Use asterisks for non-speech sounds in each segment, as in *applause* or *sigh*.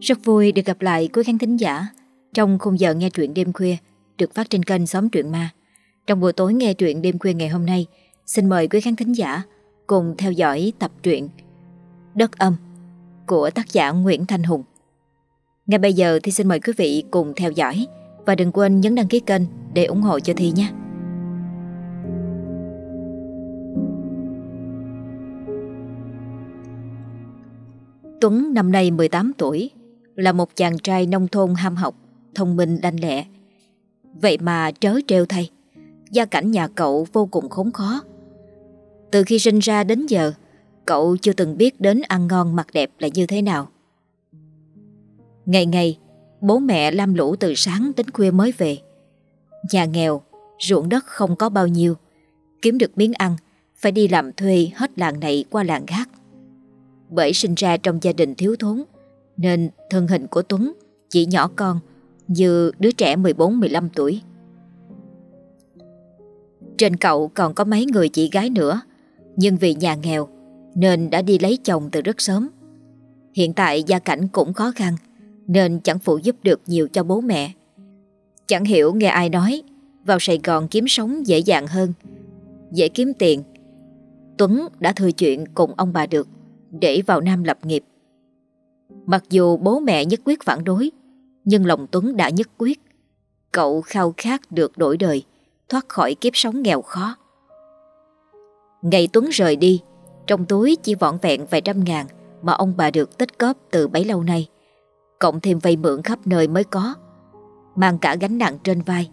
Rất vui được gặp lại quý khán thính giả trong khung giờ nghe truyện đêm khuya được phát trên kênh Xóm Truyện Ma. Trong buổi tối nghe truyện đêm khuya ngày hôm nay, xin mời quý khán thính giả cùng theo dõi tập truyện Đất âm của tác giả Nguyễn Thanh Hùng. Ngay bây giờ thì xin mời quý vị cùng theo dõi và đừng quên nhấn đăng ký kênh để ủng hộ cho Thi nhé. Tuấn năm nay 18 tuổi, là một chàng trai nông thôn ham học, thông minh đanh lẹ. Vậy mà trớ trêu thay, gia cảnh nhà cậu vô cùng khốn khó. Từ khi sinh ra đến giờ, cậu chưa từng biết đến ăn ngon mặc đẹp là như thế nào. Ngày ngày, bố mẹ lam lũ từ sáng đến khuya mới về. Nhà nghèo, ruộng đất không có bao nhiêu, kiếm được miếng ăn, phải đi làm thuê hết làng này qua làng khác. Bởi sinh ra trong gia đình thiếu thốn, nên thân hình của Tuấn chỉ nhỏ con như đứa trẻ 14-15 tuổi. Trên cậu còn có mấy người chị gái nữa, nhưng vì nhà nghèo nên đã đi lấy chồng từ rất sớm. Hiện tại gia cảnh cũng khó khăn nên chẳng phụ giúp được nhiều cho bố mẹ. Chẳng hiểu nghe ai nói vào Sài Gòn kiếm sống dễ dàng hơn, dễ kiếm tiền. Tuấn đã thừa chuyện cùng ông bà được để vào Nam lập nghiệp. Mặc dù bố mẹ nhất quyết phản đối, nhưng lòng Tuấn đã nhất quyết. Cậu khao khát được đổi đời, thoát khỏi kiếp sống nghèo khó. Ngày Tuấn rời đi, trong túi chỉ vỏn vẹn vài trăm ngàn mà ông bà được tích góp từ bấy lâu nay. Cộng thêm vay mượn khắp nơi mới có. Mang cả gánh nặng trên vai,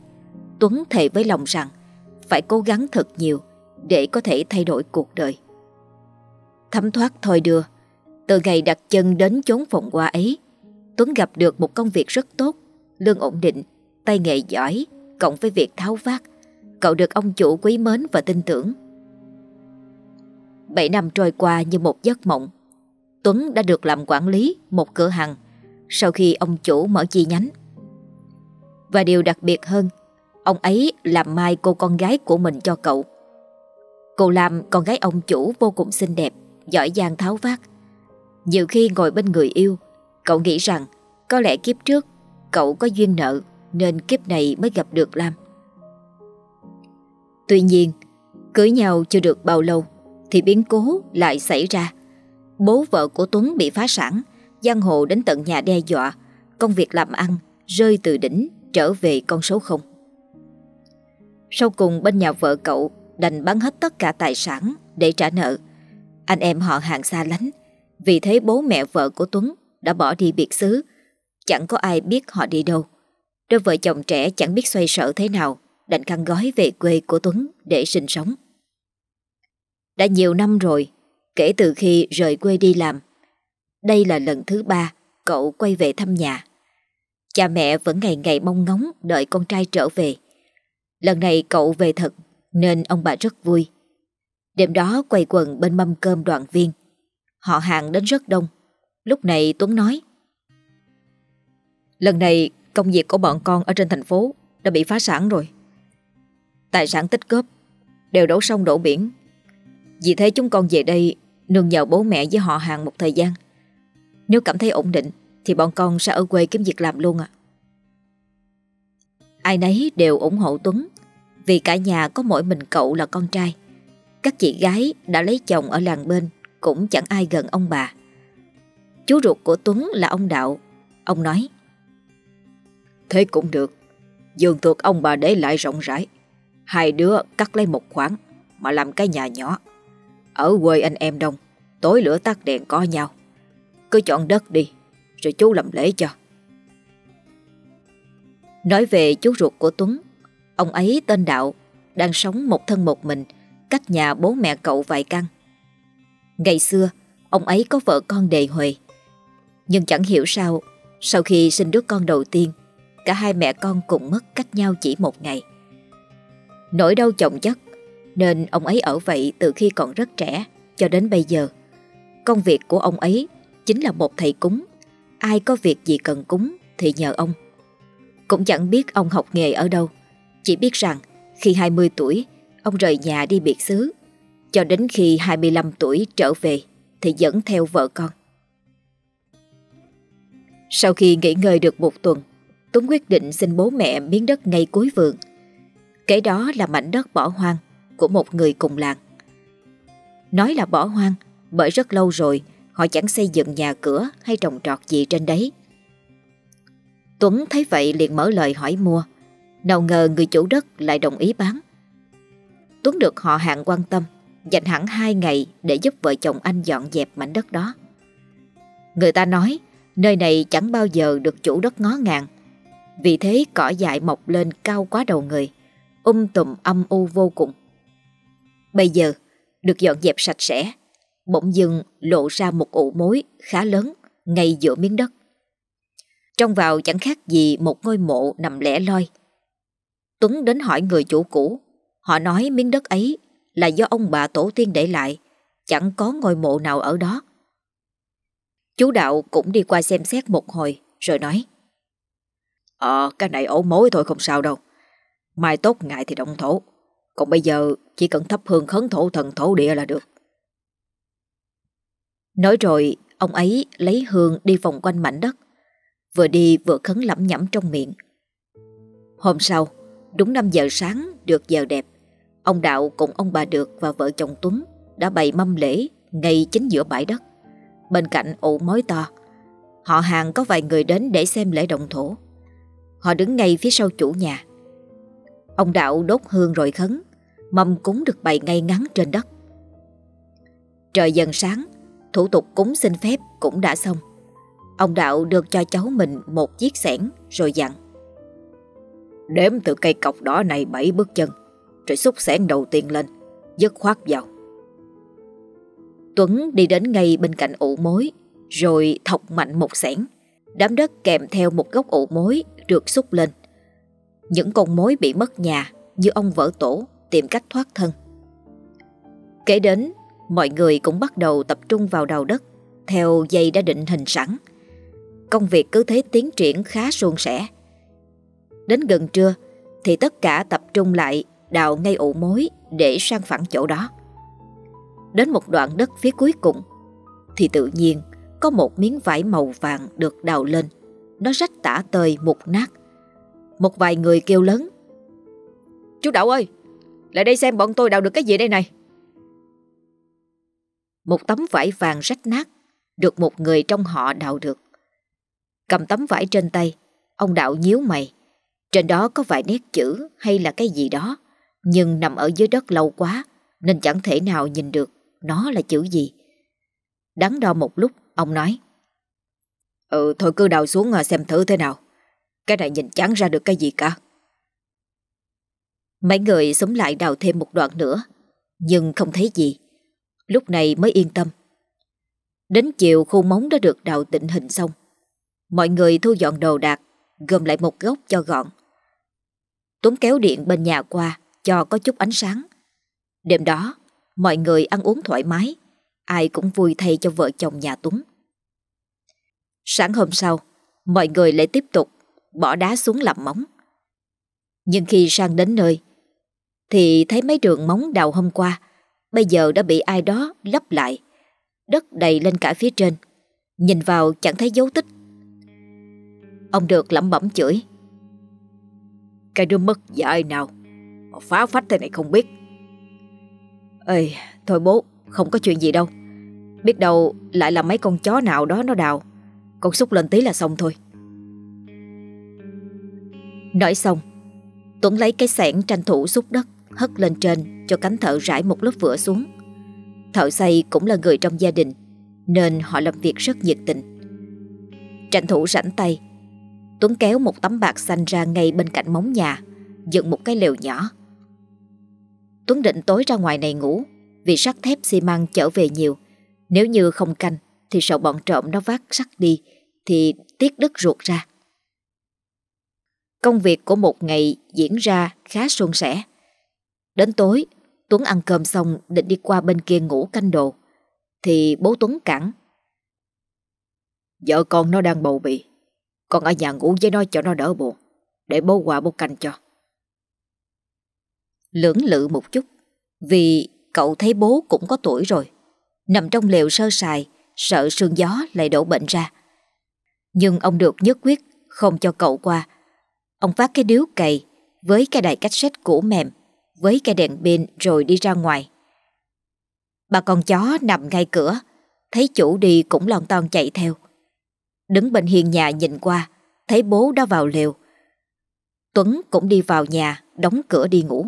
Tuấn thề với lòng rằng phải cố gắng thật nhiều để có thể thay đổi cuộc đời. Thấm thoát thôi đưa, từ ngày đặt chân đến chốn phòng qua ấy, Tuấn gặp được một công việc rất tốt, lương ổn định, tay nghề giỏi, cộng với việc tháo vát, cậu được ông chủ quý mến và tin tưởng. Bảy năm trôi qua như một giấc mộng, Tuấn đã được làm quản lý một cửa hàng sau khi ông chủ mở chi nhánh. Và điều đặc biệt hơn, ông ấy làm mai cô con gái của mình cho cậu. Cô làm con gái ông chủ vô cùng xinh đẹp, giỏi giang tháo vát, nhiều khi ngồi bên người yêu, cậu nghĩ rằng có lẽ kiếp trước cậu có duyên nợ nên kiếp này mới gặp được Lam. Tuy nhiên, cưới nhau chưa được bao lâu thì biến cố lại xảy ra. Bố vợ của Tuấn bị phá sản, giang hồ đến tận nhà đe dọa, công việc làm ăn rơi từ đỉnh trở về con số không. Sau cùng bên nhà vợ cậu đành bán hết tất cả tài sản để trả nợ. Anh em họ hàng xa lánh vì thế bố mẹ vợ của Tuấn đã bỏ đi biệt xứ, chẳng có ai biết họ đi đâu. Đôi vợ chồng trẻ chẳng biết xoay sở thế nào, đành khăn gói về quê của Tuấn để sinh sống. Đã nhiều năm rồi, kể từ khi rời quê đi làm. Đây là lần thứ ba cậu quay về thăm nhà. Cha mẹ vẫn ngày ngày mong ngóng đợi con trai trở về. Lần này cậu về thật nên ông bà rất vui. Đêm đó quay quần bên mâm cơm đoàn viên. Họ hàng đến rất đông. Lúc này Tuấn nói, Lần này công việc của bọn con ở trên thành phố Đã bị phá sản rồi. Tài sản tích góp Đều đổ sông đổ biển. Vì thế chúng con về đây Nương nhờ bố mẹ với họ hàng một thời gian. Nếu cảm thấy ổn định Thì bọn con sẽ ở quê kiếm việc làm luôn ạ. Ai nấy đều ủng hộ Tuấn, Vì cả nhà có mỗi mình cậu là con trai. Các chị gái đã lấy chồng ở làng bên cũng chẳng ai gần ông bà. Chú ruột của Tuấn là ông Đạo. Ông nói Thế cũng được. Dương thuộc ông bà để lại rộng rãi. Hai đứa cắt lấy một khoản mà làm cái nhà nhỏ. Ở quê anh em đông, tối lửa tắt đèn có nhau. Cứ chọn đất đi, rồi chú làm lễ cho. Nói về chú ruột của Tuấn, ông ấy tên Đạo, đang sống một thân một mình, cách nhà bố mẹ cậu vài căn. Ngày xưa, ông ấy có vợ con đề huề. Nhưng chẳng hiểu sao, sau khi sinh đứa con đầu tiên, cả hai mẹ con cùng mất cách nhau chỉ một ngày. Nỗi đau chồng chất, nên ông ấy ở vậy từ khi còn rất trẻ cho đến bây giờ. Công việc của ông ấy chính là một thầy cúng. Ai có việc gì cần cúng thì nhờ ông. Cũng chẳng biết ông học nghề ở đâu. Chỉ biết rằng khi 20 tuổi, ông rời nhà đi biệt xứ cho đến khi 25 tuổi trở về thì dẫn theo vợ con. Sau khi nghỉ ngơi được một tuần, Tuấn quyết định xin bố mẹ miếng đất ngay cuối vườn. Kế đó là mảnh đất bỏ hoang của một người cùng làng. Nói là bỏ hoang bởi rất lâu rồi họ chẳng xây dựng nhà cửa hay trồng trọt gì trên đấy. Tuấn thấy vậy liền mở lời hỏi mua. Nào ngờ người chủ đất lại đồng ý bán. Tuấn được họ hàng quan tâm, dành hẳn hai ngày để giúp vợ chồng anh dọn dẹp mảnh đất đó. Người ta nói nơi này chẳng bao giờ được chủ đất ngó ngàng. Vì thế cỏ dại mọc lên cao quá đầu người, um tùm âm u vô cùng. Bây giờ, được dọn dẹp sạch sẽ, bỗng dưng lộ ra một ụ mối khá lớn ngay giữa miếng đất. Trong vào chẳng khác gì một ngôi mộ nằm lẻ loi. Tuấn đến hỏi người chủ cũ, họ nói miếng đất ấy là do ông bà tổ tiên để lại, chẳng có ngôi mộ nào ở đó. Chú Đạo cũng đi qua xem xét một hồi rồi nói Ờ, cái này ổ mối thôi không sao đâu. Mai tốt ngại thì động thổ. Còn bây giờ chỉ cần thắp hương khấn thổ thần thổ địa là được. Nói rồi, ông ấy lấy hương đi vòng quanh mảnh đất. Vừa đi vừa khấn lẩm nhẩm trong miệng. Hôm sau, đúng 5 giờ sáng được giờ đẹp. Ông Đạo cùng ông bà Được và vợ chồng Tuấn đã bày mâm lễ ngay chính giữa bãi đất. Bên cạnh ụ mối to, họ hàng có vài người đến để xem lễ động thổ. Họ đứng ngay phía sau chủ nhà. Ông Đạo đốt hương rồi khấn, mâm cúng được bày ngay ngắn trên đất. Trời dần sáng, thủ tục cúng xin phép cũng đã xong. Ông Đạo được cho cháu mình một chiếc xẻng rồi dặn. Đếm từ cây cọc đỏ này bảy bước chân, rồi xúc xẻng đầu tiên lên, dứt khoát vào. Tuấn đi đến ngay bên cạnh ụ mối, rồi thọc mạnh một xẻng. Đám đất kèm theo một gốc ụ mối được xúc lên. Những con mối bị mất nhà như ông vỡ tổ tìm cách thoát thân. Kể đến, mọi người cũng bắt đầu tập trung vào đào đất theo dây đã định hình sẵn. Công việc cứ thế tiến triển khá suôn sẻ. Đến gần trưa thì tất cả tập trung lại đào ngay ụ mối để sang phẳng chỗ đó. Đến một đoạn đất phía cuối cùng thì tự nhiên có một miếng vải màu vàng được đào lên. Nó rách tả tơi mục nát. Một vài người kêu lớn. Chú Đậu ơi, lại đây xem bọn tôi đào được cái gì đây này. Một tấm vải vàng rách nát được một người trong họ đào được. Cầm tấm vải trên tay, ông đạo nhíu mày. Trên đó có vài nét chữ hay là cái gì đó, nhưng nằm ở dưới đất lâu quá nên chẳng thể nào nhìn được nó là chữ gì. Đắn đo một lúc, ông nói. Ừ, thôi cứ đào xuống à, xem thử thế nào. Cái này nhìn chẳng ra được cái gì cả. Mấy người sống lại đào thêm một đoạn nữa, nhưng không thấy gì. Lúc này mới yên tâm. Đến chiều khu móng đã được đào tịnh hình xong. Mọi người thu dọn đồ đạc, gom lại một góc cho gọn. Tuấn kéo điện bên nhà qua cho có chút ánh sáng. Đêm đó, mọi người ăn uống thoải mái, ai cũng vui thay cho vợ chồng nhà Tuấn. Sáng hôm sau, mọi người lại tiếp tục bỏ đá xuống làm móng. Nhưng khi sang đến nơi, thì thấy mấy đường móng đào hôm qua, bây giờ đã bị ai đó lấp lại. Đất đầy lên cả phía trên, nhìn vào chẳng thấy dấu tích. Ông được lẩm bẩm chửi. Cái đứa mất dạy nào, mà phá phách thế này không biết. Ê, thôi bố, không có chuyện gì đâu. Biết đâu lại là mấy con chó nào đó nó đào. Con xúc lên tí là xong thôi. Nói xong, Tuấn lấy cái sẻn tranh thủ xúc đất hất lên trên cho cánh thợ rải một lớp vữa xuống. Thợ xây cũng là người trong gia đình nên họ làm việc rất nhiệt tình. Tranh thủ rảnh tay, Tuấn kéo một tấm bạc xanh ra ngay bên cạnh móng nhà, dựng một cái lều nhỏ. Tuấn định tối ra ngoài này ngủ vì sắt thép xi măng trở về nhiều. Nếu như không canh thì sợ bọn trộm nó vác sắt đi thì tiếc đất ruột ra. Công việc của một ngày diễn ra khá suôn sẻ. Đến tối, Tuấn ăn cơm xong định đi qua bên kia ngủ canh đồ. Thì bố Tuấn cản. Vợ con nó đang bầu bì. Con ở nhà ngủ với nó cho nó đỡ buồn. Để bố qua bố canh cho. Lưỡng lự một chút. Vì cậu thấy bố cũng có tuổi rồi. Nằm trong lều sơ sài, sợ sương gió lại đổ bệnh ra. Nhưng ông được nhất quyết không cho cậu qua. Ông phát cái điếu cày với cái đài cách cassette cũ mềm, với cái đèn pin rồi đi ra ngoài. Bà con chó nằm ngay cửa, thấy chủ đi cũng lon ton chạy theo. Đứng bên hiên nhà nhìn qua, thấy bố đã vào lều. Tuấn cũng đi vào nhà, đóng cửa đi ngủ.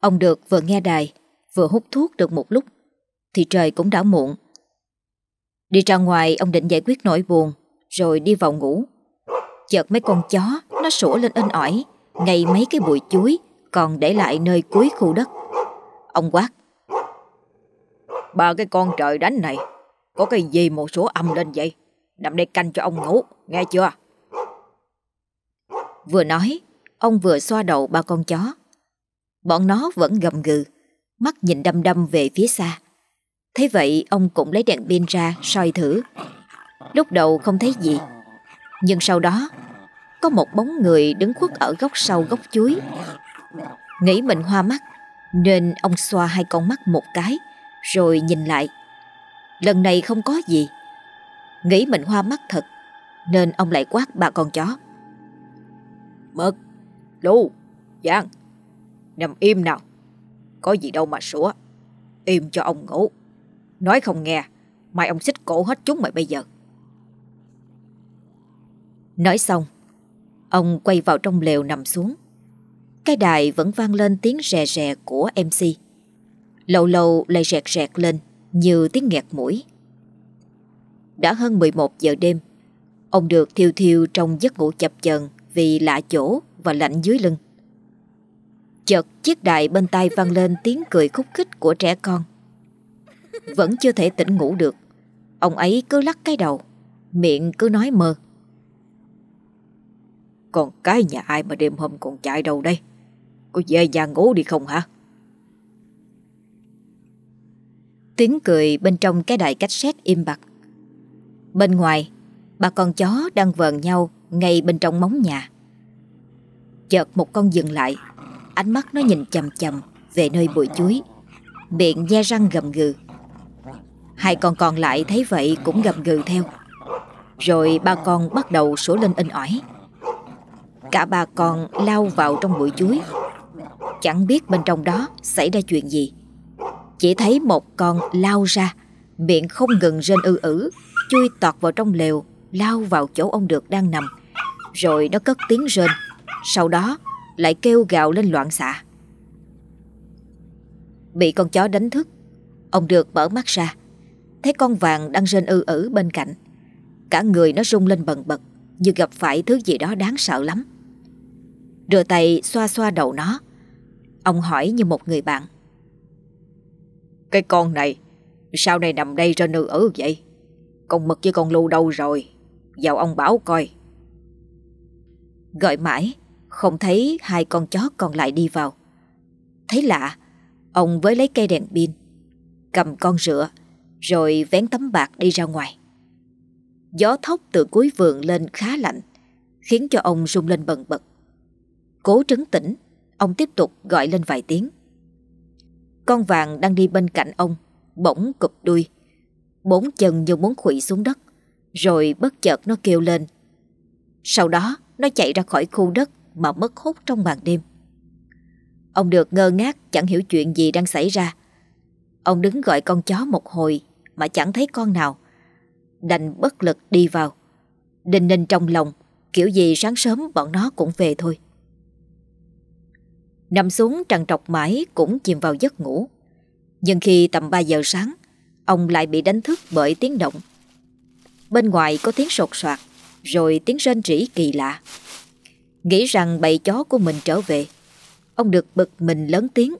Ông được vừa nghe đài, vừa hút thuốc được một lúc, thì trời cũng đã muộn. Đi ra ngoài ông định giải quyết nỗi buồn, rồi đi vào ngủ. Chợt mấy con chó nó sủa lên inh ỏi, ngay mấy cái bụi chuối còn để lại nơi cuối khu đất. Ông quát. Ba cái con trời đánh này, có cái gì một số âm lên vậy? Nằm đây canh cho ông ngủ, nghe chưa? Vừa nói, ông vừa xoa đầu ba con chó. Bọn nó vẫn gầm gừ, mắt nhìn đăm đăm về phía xa. Thế vậy ông cũng lấy đèn pin ra soi thử. Lúc đầu không thấy gì, nhưng sau đó có một bóng người đứng khuất ở góc sau gốc chuối. Nghĩ mình hoa mắt, nên ông xoa hai con mắt một cái, rồi nhìn lại. Lần này không có gì. Nghĩ mình hoa mắt thật, nên ông lại quát ba con chó. Mực, lù Giang, nằm im nào. Có gì đâu mà sủa. Im cho ông ngủ. Nói không nghe, mai ông xích cổ hết chúng mày bây giờ. Nói xong, ông quay vào trong lều nằm xuống. Cái đài vẫn vang lên tiếng rè rè của MC. Lâu lâu lại rẹt rẹt lên như tiếng nghẹt mũi. Đã hơn 11 giờ đêm, ông được thiêu thiêu trong giấc ngủ chập chờn vì lạ chỗ và lạnh dưới lưng. Chợt chiếc đài bên tai vang lên tiếng cười khúc khích của trẻ con. Vẫn chưa thể tỉnh ngủ được, ông ấy cứ lắc cái đầu, miệng cứ nói mơ. Còn cái nhà ai mà đêm hôm còn chạy đâu đây? Có về nhà ngủ đi không hả? Tiếng cười bên trong cái đài cách xét im bặt. Bên ngoài, ba con chó đang vờn nhau ngay bên trong móng nhà. Chợt một con dừng lại, ánh mắt nó nhìn chầm chầm về nơi bụi chuối, miệng nhe răng gầm gừ. Hai con còn lại thấy vậy cũng gầm gừ theo. Rồi ba con bắt đầu sổ lên in ỏi. Cả ba con lao vào trong bụi chuối. Chẳng biết bên trong đó xảy ra chuyện gì. Chỉ thấy một con lao ra, miệng không ngừng rên ư ử, chui tọt vào trong lều, lao vào chỗ ông được đang nằm. Rồi nó cất tiếng rên, sau đó lại kêu gào lên loạn xạ. Bị con chó đánh thức, ông được mở mắt ra, thấy con vàng đang rên ư ử bên cạnh. Cả người nó rung lên bần bật, như gặp phải thứ gì đó đáng sợ lắm. Đưa tay xoa xoa đầu nó, ông hỏi như một người bạn. Cái con này Sao này nằm đây ra nư ở vậy Con mực với con lưu đâu rồi Vào ông bảo coi Gọi mãi không thấy hai con chó còn lại đi vào. Thấy lạ, Ông với lấy cây đèn pin, Cầm con rửa, Rồi vén tấm bạc đi ra ngoài. Gió thốc từ cuối vườn lên khá lạnh, Khiến cho ông rung lên bần bật. Cố trấn tĩnh, Ông tiếp tục gọi lên vài tiếng. Con vàng đang đi bên cạnh ông, Bỗng cụp đuôi. Bốn chân như muốn khủy xuống đất, Rồi bất chợt nó kêu lên. Sau đó, nó chạy ra khỏi khu đất mà mất hút trong màn đêm Ông được ngơ ngác Chẳng hiểu chuyện gì đang xảy ra Ông đứng gọi con chó một hồi Mà chẳng thấy con nào Đành bất lực đi vào Đinh ninh trong lòng Kiểu gì sáng sớm bọn nó cũng về thôi Nằm xuống trằn trọc mãi cũng chìm vào giấc ngủ. Nhưng khi tầm 3 giờ sáng, ông lại bị đánh thức bởi tiếng động. Bên ngoài có tiếng sột soạt, rồi tiếng rên rỉ kỳ lạ. Nghĩ rằng bầy chó của mình trở về, ông được bực mình lớn tiếng.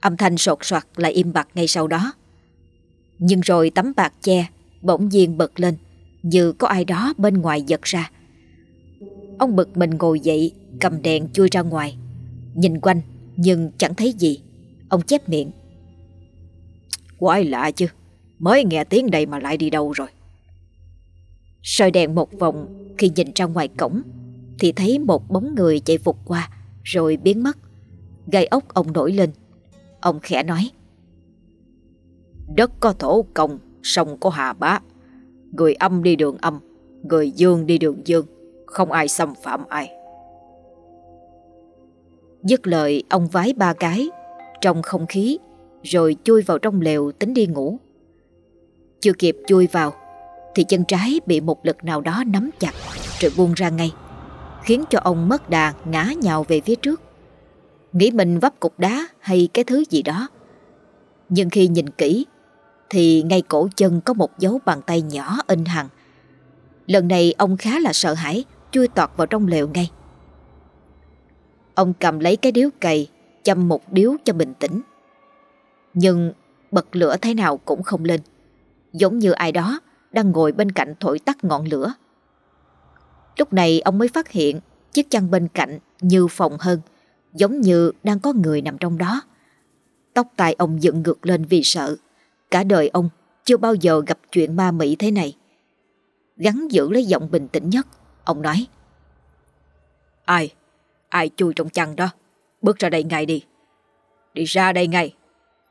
Âm thanh sột soạt lại im bặt ngay sau đó. Nhưng rồi tấm bạc che bỗng nhiên bật lên như có ai đó bên ngoài giật ra. Ông bực mình ngồi dậy cầm đèn chui ra ngoài Nhìn quanh nhưng chẳng thấy gì Ông chép miệng Quái lạ chứ Mới nghe tiếng đây mà lại đi đâu rồi soi đèn một vòng Khi nhìn ra ngoài cổng thì thấy một bóng người chạy vụt qua, Rồi biến mất. Gai ốc ông nổi lên. Ông khẽ nói, Đất có thổ công, Sông có hà bá. Người âm đi đường âm, Người dương đi đường dương, Không ai xâm phạm ai. Dứt lời, ông vái ba cái Trong không khí, Rồi chui vào trong lều tính đi ngủ. Chưa kịp chui vào, Thì chân trái bị một lực nào đó nắm chặt, Rồi buông ra ngay. Khiến cho ông mất đà ngã nhào về phía trước. Nghĩ mình vấp cục đá hay cái thứ gì đó. Nhưng khi nhìn kỹ, Thì ngay cổ chân có một dấu bàn tay nhỏ in hằn Lần này ông khá là sợ hãi, Chui tọt vào trong lều ngay. Ông cầm lấy cái điếu cày, Châm một điếu cho bình tĩnh. Nhưng bật lửa thế nào cũng không lên. Giống như ai đó Đang ngồi bên cạnh thổi tắt ngọn lửa. Lúc này ông mới phát hiện Chiếc chăn bên cạnh như phòng hơn, Giống như đang có người nằm trong đó Tóc tai ông dựng ngược lên vì sợ, Cả đời ông chưa bao giờ gặp chuyện ma mị thế này Gắn giữ lấy giọng bình tĩnh nhất, Ông nói, Ai? Ai chui trong chăn đó? Bước ra đây ngay đi. Đi ra đây ngay.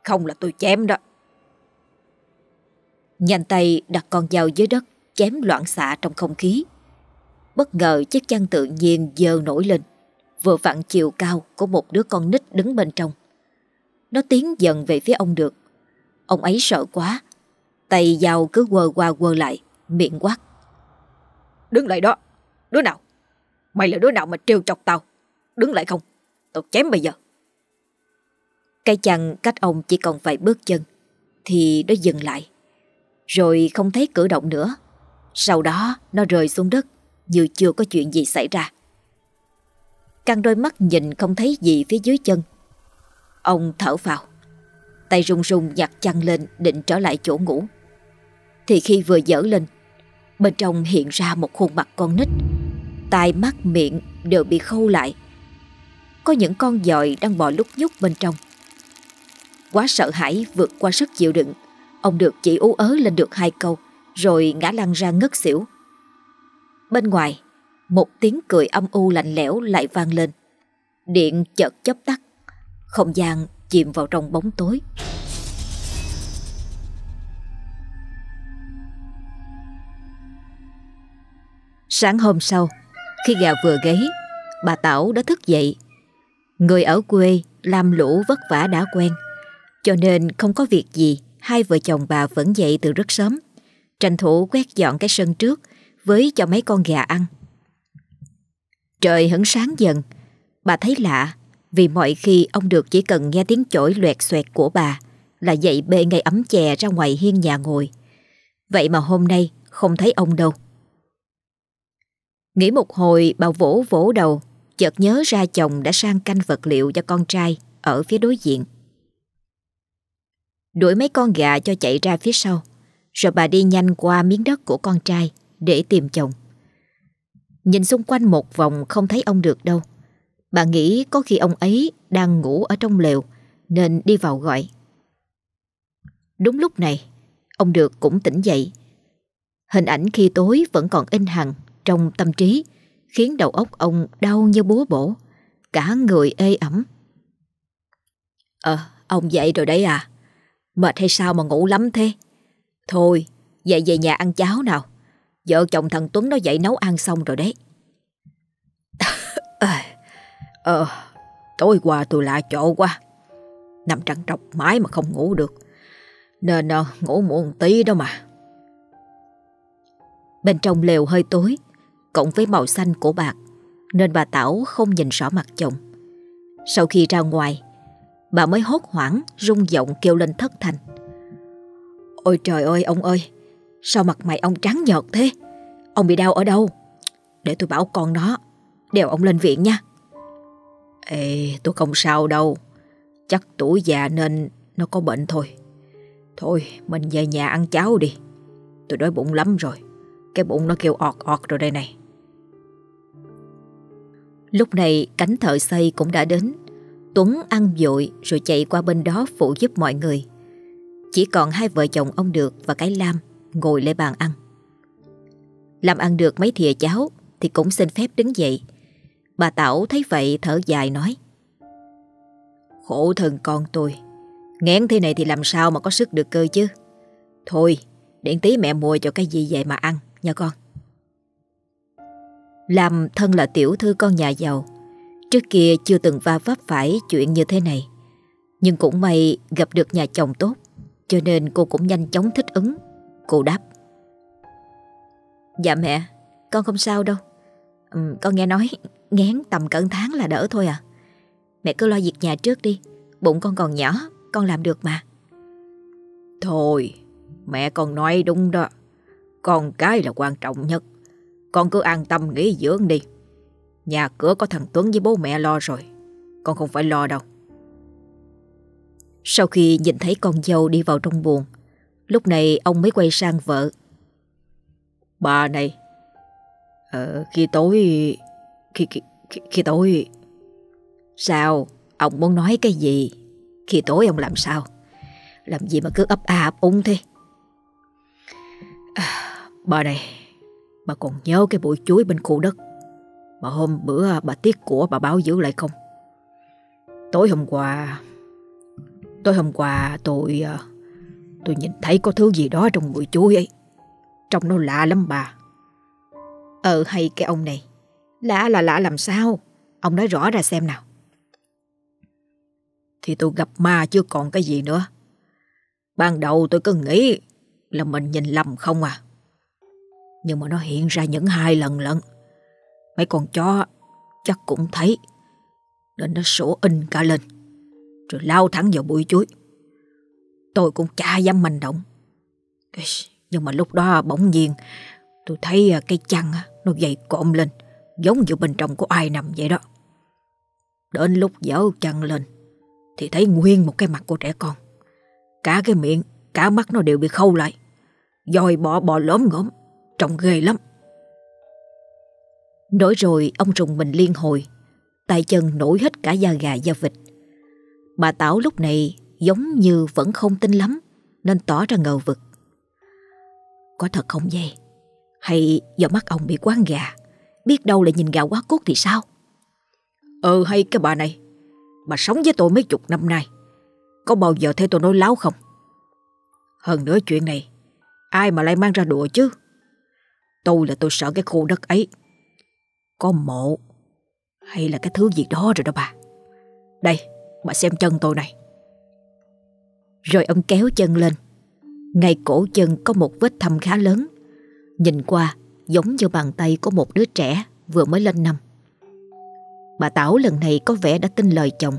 Không là tôi chém đó. Nhanh tay đặt con dao dưới đất, chém loạn xạ trong không khí. Bất ngờ chiếc chăn tự nhiên dơ nổi lên vừa vặn chiều cao của một đứa con nít đứng bên trong. Nó tiến dần về phía ông được. Ông ấy sợ quá. Tay dao cứ quơ qua quơ lại, miệng quát. Đứng lại đó, đứa nào? Mày là đứa nào mà trêu chọc tao? Đứng lại không? Tao chém bây giờ. Cây chằn cách ông chỉ còn vài bước chân. Thì nó dừng lại. Rồi không thấy cử động nữa. Sau đó nó rơi xuống đất như chưa có chuyện gì xảy ra. Căng đôi mắt nhìn không thấy gì phía dưới chân. Ông thở vào. Tay run run nhặt chăn lên định trở lại chỗ ngủ. Thì khi vừa dở lên, bên trong hiện ra một khuôn mặt con nít. Tai mắt miệng đều bị khâu lại. Có những con dòi đang bò lúc nhúc bên trong. Quá sợ hãi vượt qua sức chịu đựng. Ông được chỉ ú ớ lên được hai câu rồi ngã lăn ra ngất xỉu. Bên ngoài, một tiếng cười âm u lạnh lẽo lại vang lên. Điện chợt chớp tắt, không gian chìm vào trong bóng tối. Sáng hôm sau, khi gà vừa gáy, bà Tảo đã thức dậy. Người ở quê làm lũ vất vả đã quen, cho nên không có việc gì, hai vợ chồng bà vẫn dậy từ rất sớm, tranh thủ quét dọn cái sân trước với cho mấy con gà ăn. Trời hứng sáng dần, bà thấy lạ vì mọi khi ông được chỉ cần nghe tiếng chổi loẹt xoẹt của bà là dậy bê ngay ấm chè ra ngoài hiên nhà ngồi. Vậy mà hôm nay không thấy ông đâu. Nghĩ một hồi bà vỗ vỗ đầu, chợt nhớ ra chồng đã sang canh vật liệu cho con trai ở phía đối diện. Đuổi mấy con gà cho chạy ra phía sau, rồi bà đi nhanh qua miếng đất của con trai để tìm chồng. Nhìn xung quanh một vòng không thấy ông được đâu. Bà nghĩ có khi ông ấy đang ngủ ở trong lều nên đi vào gọi. Đúng lúc này, ông được cũng tỉnh dậy. Hình ảnh khi tối vẫn còn in hằn trong tâm trí khiến đầu óc ông đau như búa bổ, cả người ê ẩm. Ờ, ông dậy rồi đấy à? Mệt hay sao mà ngủ lắm thế? Thôi, dậy về nhà ăn cháo nào. Vợ chồng thằng Tuấn nó dậy nấu ăn xong rồi đấy. ờ, tối qua tôi lạ chỗ quá. Nằm trằn trọc mãi mà không ngủ được. Nên à, ngủ muộn tí đó mà. Bên trong lều hơi tối, cộng với màu xanh của bạc, nên bà Tảo không nhìn rõ mặt chồng. Sau khi ra ngoài, bà mới hốt hoảng rung giọng kêu lên thất thành. Ôi trời ơi ông ơi, sao mặt mày ông trắng nhợt thế? Ông bị đau ở đâu? Để tôi bảo con nó, đèo ông lên viện nha. Ê, tôi không sao đâu. Chắc tuổi già nên nó có bệnh thôi. Thôi, mình về nhà ăn cháo đi. Tôi đói bụng lắm rồi. Cái bụng nó kêu ọt ọt rồi đây này. Lúc này cánh thợ xây cũng đã đến. Tuấn ăn vội rồi chạy qua bên đó phụ giúp mọi người. Chỉ còn hai vợ chồng ông Được và cái Lam ngồi lên bàn ăn. làm ăn được mấy thìa cháo thì cũng xin phép đứng dậy. Bà Tảo thấy vậy thở dài nói. Khổ thân con tôi, ngén thế này thì làm sao mà có sức được cơ chứ. Thôi, Điện tí mẹ mua cho cái gì vậy mà ăn nha con Làm thân là tiểu thư con nhà giàu Trước kia chưa từng va vấp phải chuyện như thế này Nhưng cũng may gặp được nhà chồng tốt Cho nên cô cũng nhanh chóng thích ứng Cô đáp. Dạ mẹ Con không sao đâu. Ừ, Con nghe nói ngán tầm cỡ tháng là đỡ thôi à. Mẹ cứ lo việc nhà trước đi Bụng con còn nhỏ Con làm được mà. Thôi Mẹ con nói đúng đó. Con cái là quan trọng nhất. Con cứ an tâm nghỉ dưỡng đi. Nhà cửa có thằng Tuấn với bố mẹ lo rồi. Con không phải lo đâu. Sau khi nhìn thấy con dâu đi vào trong buồn Lúc này ông mới quay sang vợ. Bà này ờ, Khi tối khi, khi, khi, khi tối. Sao? Ông muốn nói cái gì? Khi tối ông làm sao? Làm gì mà cứ ấp a ấp úng thế? À, *sighs* Bà này Bà còn nhớ cái bụi chuối bên khu đất Mà hôm bữa bà tiếc của bà báo giữ lại không? Tối hôm qua Tối hôm qua tôi à, Tôi nhìn thấy có thứ gì đó trong bụi chuối ấy. Trông nó lạ lắm bà. Ờ hay cái ông này. Lạ là lạ làm sao? Ông nói rõ ra xem nào. Thì tôi gặp ma chứ còn cái gì nữa. Ban đầu tôi cứ nghĩ Là mình nhìn lầm không à. Nhưng mà nó hiện ra những hai lần lận. Mấy con chó Chắc cũng thấy. Nên nó sổ in cả lên. Rồi lao thẳng vào bụi chuối. Tôi cũng chả dám manh động. Nhưng mà lúc đó bỗng nhiên, Tôi thấy à, cái chăn nó dày cộm lên, Giống như bên trong có ai nằm vậy đó. Đến lúc dở chăn lên, Thì thấy nguyên một cái mặt của trẻ con. Cả cái miệng, Cả mắt nó đều bị khâu lại. Dòi bọ bò lõm ngõm, Trông ghê lắm. Nói rồi, ông rùng mình liên hồi, tay chân nổi hết cả da gà da vịt. Bà Tảo lúc này giống như vẫn không tin lắm, Nên tỏ ra ngờ vực. Có thật không vậy? Hay do mắt ông bị quán gà? Biết đâu lại nhìn gà quá cốt thì sao? Ừ hay cái bà này. Bà sống với tôi mấy chục năm nay, Có bao giờ thấy tôi nói láo không? Hơn nữa chuyện này, Ai mà lại mang ra đùa chứ? Tôi là tôi sợ cái khu đất ấy Có mộ Hay là cái thứ gì đó rồi đó bà. Đây, Bà xem chân tôi này. Rồi ông kéo chân lên Ngay cổ chân có một vết thâm khá lớn Nhìn qua giống như bàn tay của một đứa trẻ vừa mới lên năm. Bà Tảo lần này có vẻ đã tin lời chồng,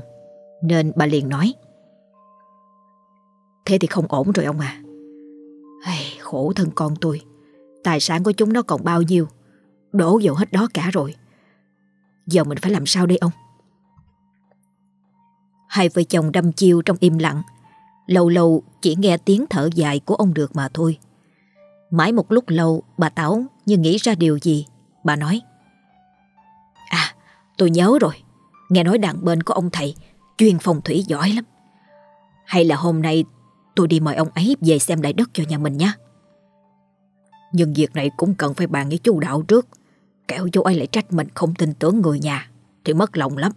nên bà liền nói. Thế thì không ổn rồi ông à. Ai, khổ thân con tôi, tài sản của chúng nó còn bao nhiêu, đổ vào hết đó cả rồi. Giờ mình phải làm sao đây ông? Hai vợ chồng đâm chiêu trong im lặng, lâu lâu chỉ nghe tiếng thở dài của ông được mà thôi. Mãi một lúc lâu, bà Tảo như nghĩ ra điều gì, Bà nói À tôi nhớ rồi. Nghe nói đàn bên có ông thầy, Chuyên phong thủy giỏi lắm. Hay là hôm nay tôi đi mời ông ấy Về xem lại đất cho nhà mình nhé Nhưng việc này cũng cần phải bàn với chú đạo trước. Kẻo chú ấy lại trách mình không tin tưởng người nhà, Thì mất lòng lắm.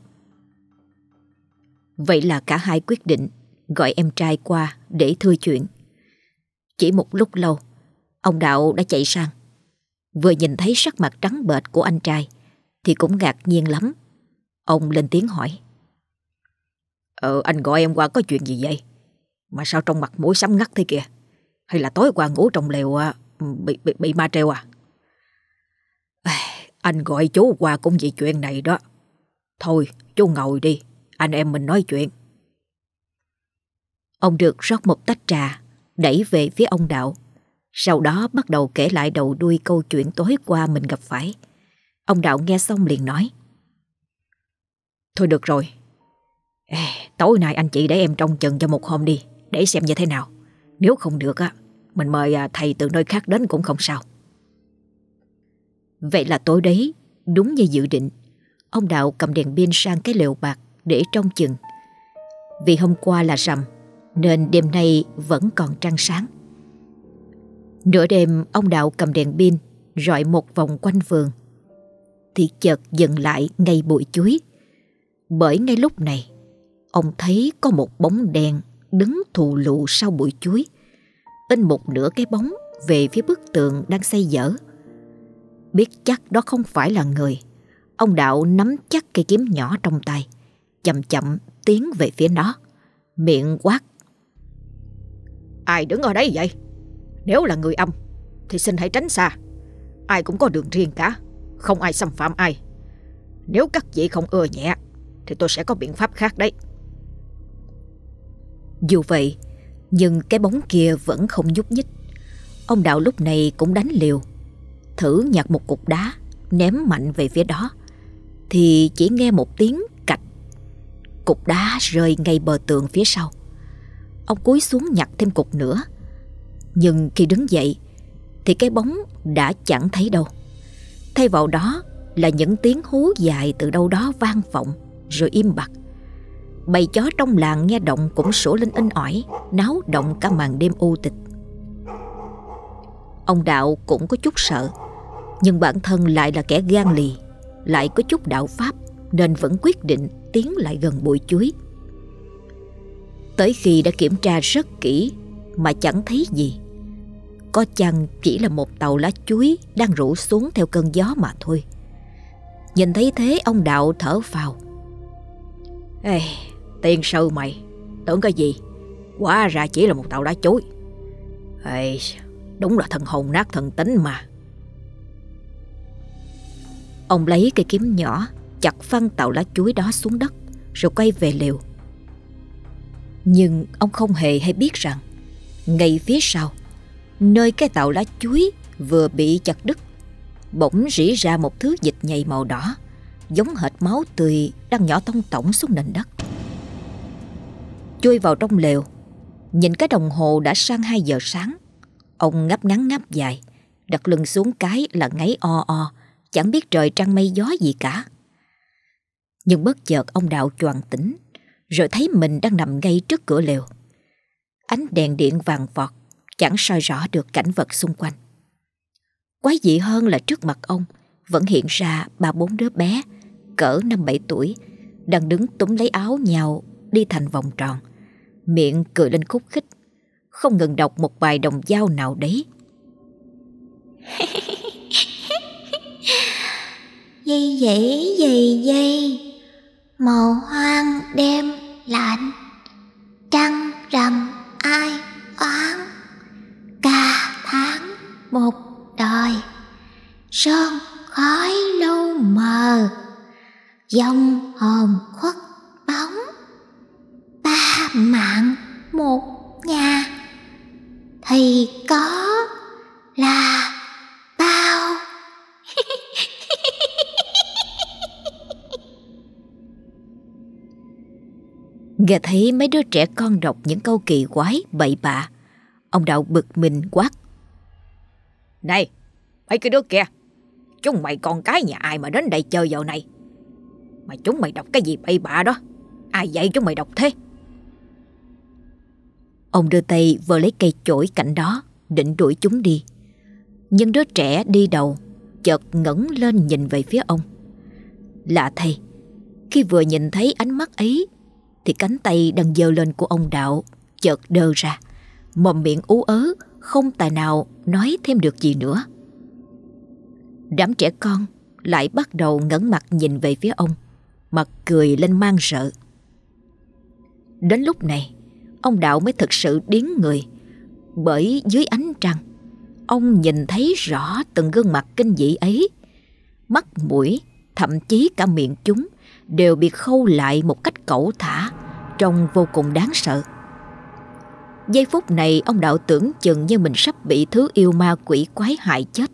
Vậy là cả hai quyết định Gọi em trai qua để thưa chuyện. Chỉ một lúc lâu Ông Đạo đã chạy sang. Vừa nhìn thấy sắc mặt trắng bệch của anh trai Thì cũng ngạc nhiên lắm. Ông lên tiếng hỏi. Ờ anh gọi em qua có chuyện gì vậy? Mà sao trong mặt mũi sắm ngắt thế kìa? Hay là tối qua ngủ trong lều à, bị, bị, bị ma treo à? Anh gọi chú qua cũng vì chuyện này đó. Thôi chú ngồi đi Anh em mình nói chuyện. Ông được rót một tách trà Đẩy về phía ông Đạo sau đó bắt đầu kể lại đầu đuôi câu chuyện tối qua mình gặp phải. Ông Đạo nghe xong liền nói. Thôi được rồi. Ê, tối nay anh chị để em trong chừng cho một hôm đi, để xem như thế nào. Nếu không được á, mình mời à, thầy từ nơi khác đến cũng không sao. Vậy là tối đấy, đúng như dự định, ông Đạo cầm đèn pin sang cái lều bạc để trong chừng. Vì hôm qua là rằm, nên đêm nay vẫn còn trăng sáng. Nửa đêm ông Đạo cầm đèn pin rọi một vòng quanh vườn thì chợt dừng lại ngay bụi chuối. Bởi ngay lúc này ông thấy có một bóng đèn đứng thù lụ sau bụi chuối. In một nửa cái bóng về phía bức tượng đang xây dở. Biết chắc đó không phải là người, ông Đạo nắm chắc cây kiếm nhỏ trong tay, chậm chậm tiến về phía nó, miệng quát. Ai đứng ở đây vậy? Nếu là người âm, thì xin hãy tránh xa. Ai cũng có đường riêng cả, không ai xâm phạm ai. Nếu các vị không ưa nhẹ, thì tôi sẽ có biện pháp khác đấy. Dù vậy, nhưng cái bóng kia vẫn không nhúc nhích. Ông Đạo lúc này cũng đánh liều, thử nhặt một cục đá, ném mạnh về phía đó. Thì chỉ nghe một tiếng cạch. Cục đá rơi ngay bờ tường phía sau. Ông cúi xuống nhặt thêm cục nữa. Nhưng khi đứng dậy, thì cái bóng đã chẳng thấy đâu. Thay vào đó là những tiếng hú dài từ đâu đó vang vọng rồi im bặt. Bầy chó trong làng nghe động cũng sủa lên in ỏi, náo động cả màn đêm u tịch. Ông Đạo cũng có chút sợ, nhưng bản thân lại là kẻ gan lì, lại có chút đạo pháp nên vẫn quyết định tiến lại gần bụi chuối. Tới khi đã kiểm tra rất kỹ mà chẳng thấy gì. Có chăng chỉ là một tàu lá chuối đang rủ xuống theo cơn gió mà thôi. Nhìn thấy thế ông Đạo thở phào. Ê, tiên sư mày, tưởng cái gì? Quá ra chỉ là một tàu lá chuối. Ê, đúng là thần hồn nát thần tính mà. Ông lấy cây kiếm nhỏ chặt phăng tàu lá chuối đó xuống đất rồi quay về liều. Nhưng ông không hề hay biết rằng ngay phía sau, nơi cái tàu lá chuối vừa bị chặt đứt, bỗng rỉ ra một thứ dịch nhầy màu đỏ, giống hệt máu tươi đang nhỏ tông tổng xuống nền đất. Chui vào trong lều, nhìn cái đồng hồ đã sang 2 giờ sáng. Ông ngáp ngắn ngáp dài, đặt lưng xuống cái là ngáy o o, chẳng biết trời trăng mây gió gì cả. Nhưng bất chợt ông Đạo choàng tỉnh, rồi thấy mình đang nằm ngay trước cửa lều. Ánh đèn điện vàng vọt, chẳng soi rõ được cảnh vật xung quanh. Quái dị hơn là trước mặt ông vẫn hiện ra ba bốn đứa bé cỡ năm bảy tuổi đang đứng túm lấy áo nhau đi thành vòng tròn, miệng cười lên khúc khích, không ngừng đọc một bài đồng dao nào đấy. *laughs* dây dãy dây dây Màu hoang đêm lạnh, Trăng rằm ai oán. Cả tháng một đời Sơn khói lâu mờ, Dòng hồn khuất bóng. Ba mạng một nhà, Thì có là bao Nghe thấy mấy đứa trẻ con đọc những câu kỳ quái bậy bạ Ông Đạo bực mình quát. Này, mấy cái đứa kia Chúng mày con cái nhà ai mà đến đây chơi giờ này? Mà chúng mày đọc cái gì bậy bạ đó? Ai dạy chúng mày đọc thế? Ông đưa tay vờ lấy cây chổi cạnh đó Định đuổi chúng đi. Nhưng đứa trẻ đi đầu Chợt ngẩng lên nhìn về phía ông. Lạ thay Khi vừa nhìn thấy ánh mắt ấy thì cánh tay đang dơ lên của ông Đạo Chợt đơ ra Mồm miệng ú ớ Không tài nào nói thêm được gì nữa Đám trẻ con lại bắt đầu ngẩng mặt nhìn về phía ông, mặt cười lên mang sợ. Đến lúc này, ông Đạo mới thực sự điến người, bởi dưới ánh trăng, ông nhìn thấy rõ từng gương mặt kinh dị ấy. Mắt mũi, thậm chí cả miệng chúng đều bị khâu lại một cách cẩu thả, trông vô cùng đáng sợ. Giây phút này ông Đạo tưởng chừng như mình sắp bị thứ yêu ma quỷ quái hại chết.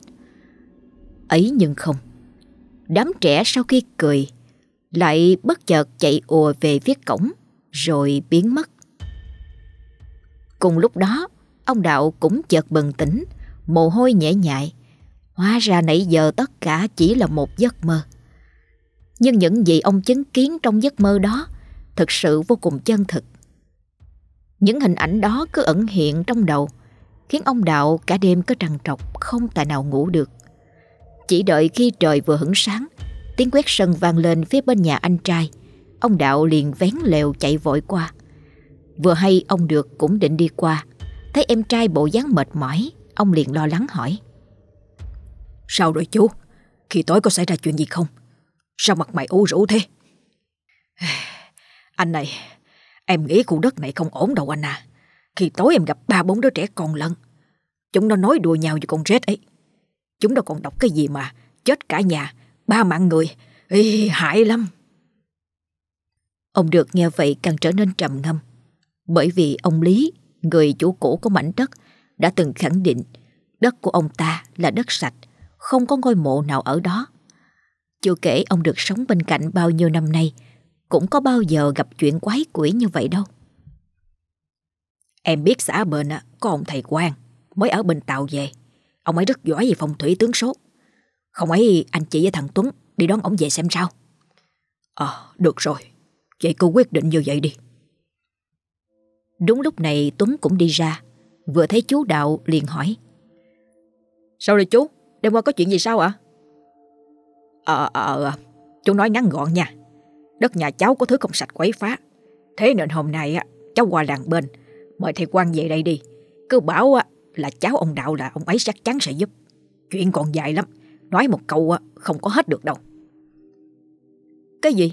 Ấy nhưng không. Đám trẻ sau khi cười lại bất chợt chạy ùa về phía cổng rồi biến mất. Cùng lúc đó, ông Đạo cũng chợt bừng tỉnh, mồ hôi nhễ nhại. Hóa ra nãy giờ tất cả chỉ là một giấc mơ. Nhưng những gì ông chứng kiến trong giấc mơ đó thực sự vô cùng chân thực. Những hình ảnh đó cứ ẩn hiện trong đầu, khiến ông Đạo cả đêm cứ trằn trọc không tài nào ngủ được. Chỉ đợi khi trời vừa hửng sáng, tiếng quét sân vang lên phía bên nhà anh trai. Ông Đạo liền vén lều chạy vội qua. Vừa hay ông được cũng định đi qua, thấy em trai bộ dáng mệt mỏi, Ông liền lo lắng hỏi Sao rồi chú Khi tối có xảy ra chuyện gì không Sao mặt mày u rũ thế? *sighs* Anh này Em nghĩ khu đất này không ổn đâu anh à. Khi tối em gặp ba bốn đứa trẻ con lân, Chúng nó nói đùa nhau với con rết ấy. Chúng nó còn đọc cái gì mà Chết cả nhà Ba mạng người. Ê, hại lắm. Ông được nghe vậy càng trở nên trầm ngâm Bởi vì ông Lý Người chủ cũ của mảnh đất Đã từng khẳng định Đất của ông ta là đất sạch Không có ngôi mộ nào ở đó. Chưa kể ông được sống bên cạnh bao nhiêu năm nay, Cũng có bao giờ gặp chuyện quái quỷ như vậy đâu. Em biết xã bên có ông thầy quan, Mới ở bên tàu về. Ông ấy rất giỏi về phong thủy tướng số. Không ấy, anh chị với thằng Tuấn, Đi đón ông về xem sao. Ờ được rồi. Vậy cô quyết định như vậy đi. Đúng lúc này, Tuấn cũng đi ra, Vừa thấy chú Đạo liền hỏi. Sao rồi chú? Đêm qua có chuyện gì sao ạ? Ờ ờ, ờ ờ Chú nói ngắn gọn nha. Đất nhà cháu có thứ không sạch quấy phá. Thế nên hôm nay cháu qua làng bên, Mời thầy quan về đây đi. Cứ bảo là cháu ông Đạo là ông ấy chắc chắn sẽ giúp. Chuyện còn dài lắm, Nói một câu không có hết được đâu. Cái gì?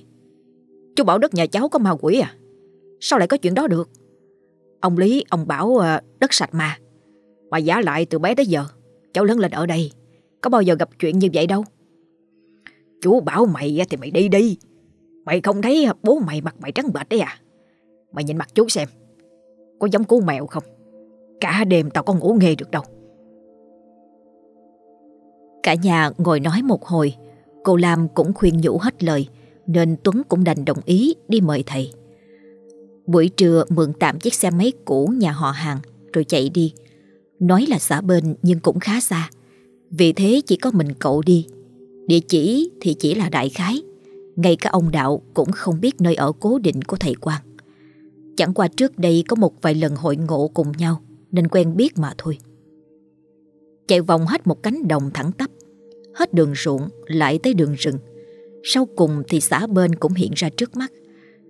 Chú bảo đất nhà cháu có ma quỷ à? Sao lại có chuyện đó được? Ông Lý, ông bảo ờ, đất sạch mà. Mà giả lại từ bé tới giờ, Cháu lớn lên ở đây. Có bao giờ gặp chuyện như vậy đâu? Chú bảo mày thì mày đi đi. Mày không thấy bố mày mặt mày trắng bệch đấy à? Mày nhìn mặt chú xem, Có giống cú mèo không? Cả đêm tao có ngủ nghe được đâu. Cả nhà ngồi nói một hồi, Cô Lam cũng khuyên nhủ hết lời, Nên Tuấn cũng đành đồng ý đi mời thầy. Buổi trưa mượn tạm chiếc xe máy cũ nhà họ hàng, Rồi chạy đi. Nói là xã bên nhưng cũng khá xa. Vì thế chỉ có mình cậu đi Địa chỉ thì chỉ là đại khái. Ngay cả ông Đạo cũng không biết nơi ở cố định của thầy quan Chẳng qua trước đây có một vài lần hội ngộ cùng nhau, Nên quen biết mà thôi. Chạy vòng hết một cánh đồng thẳng tắp, Hết đường ruộng lại tới đường rừng. Sau cùng thì xã bên cũng hiện ra trước mắt.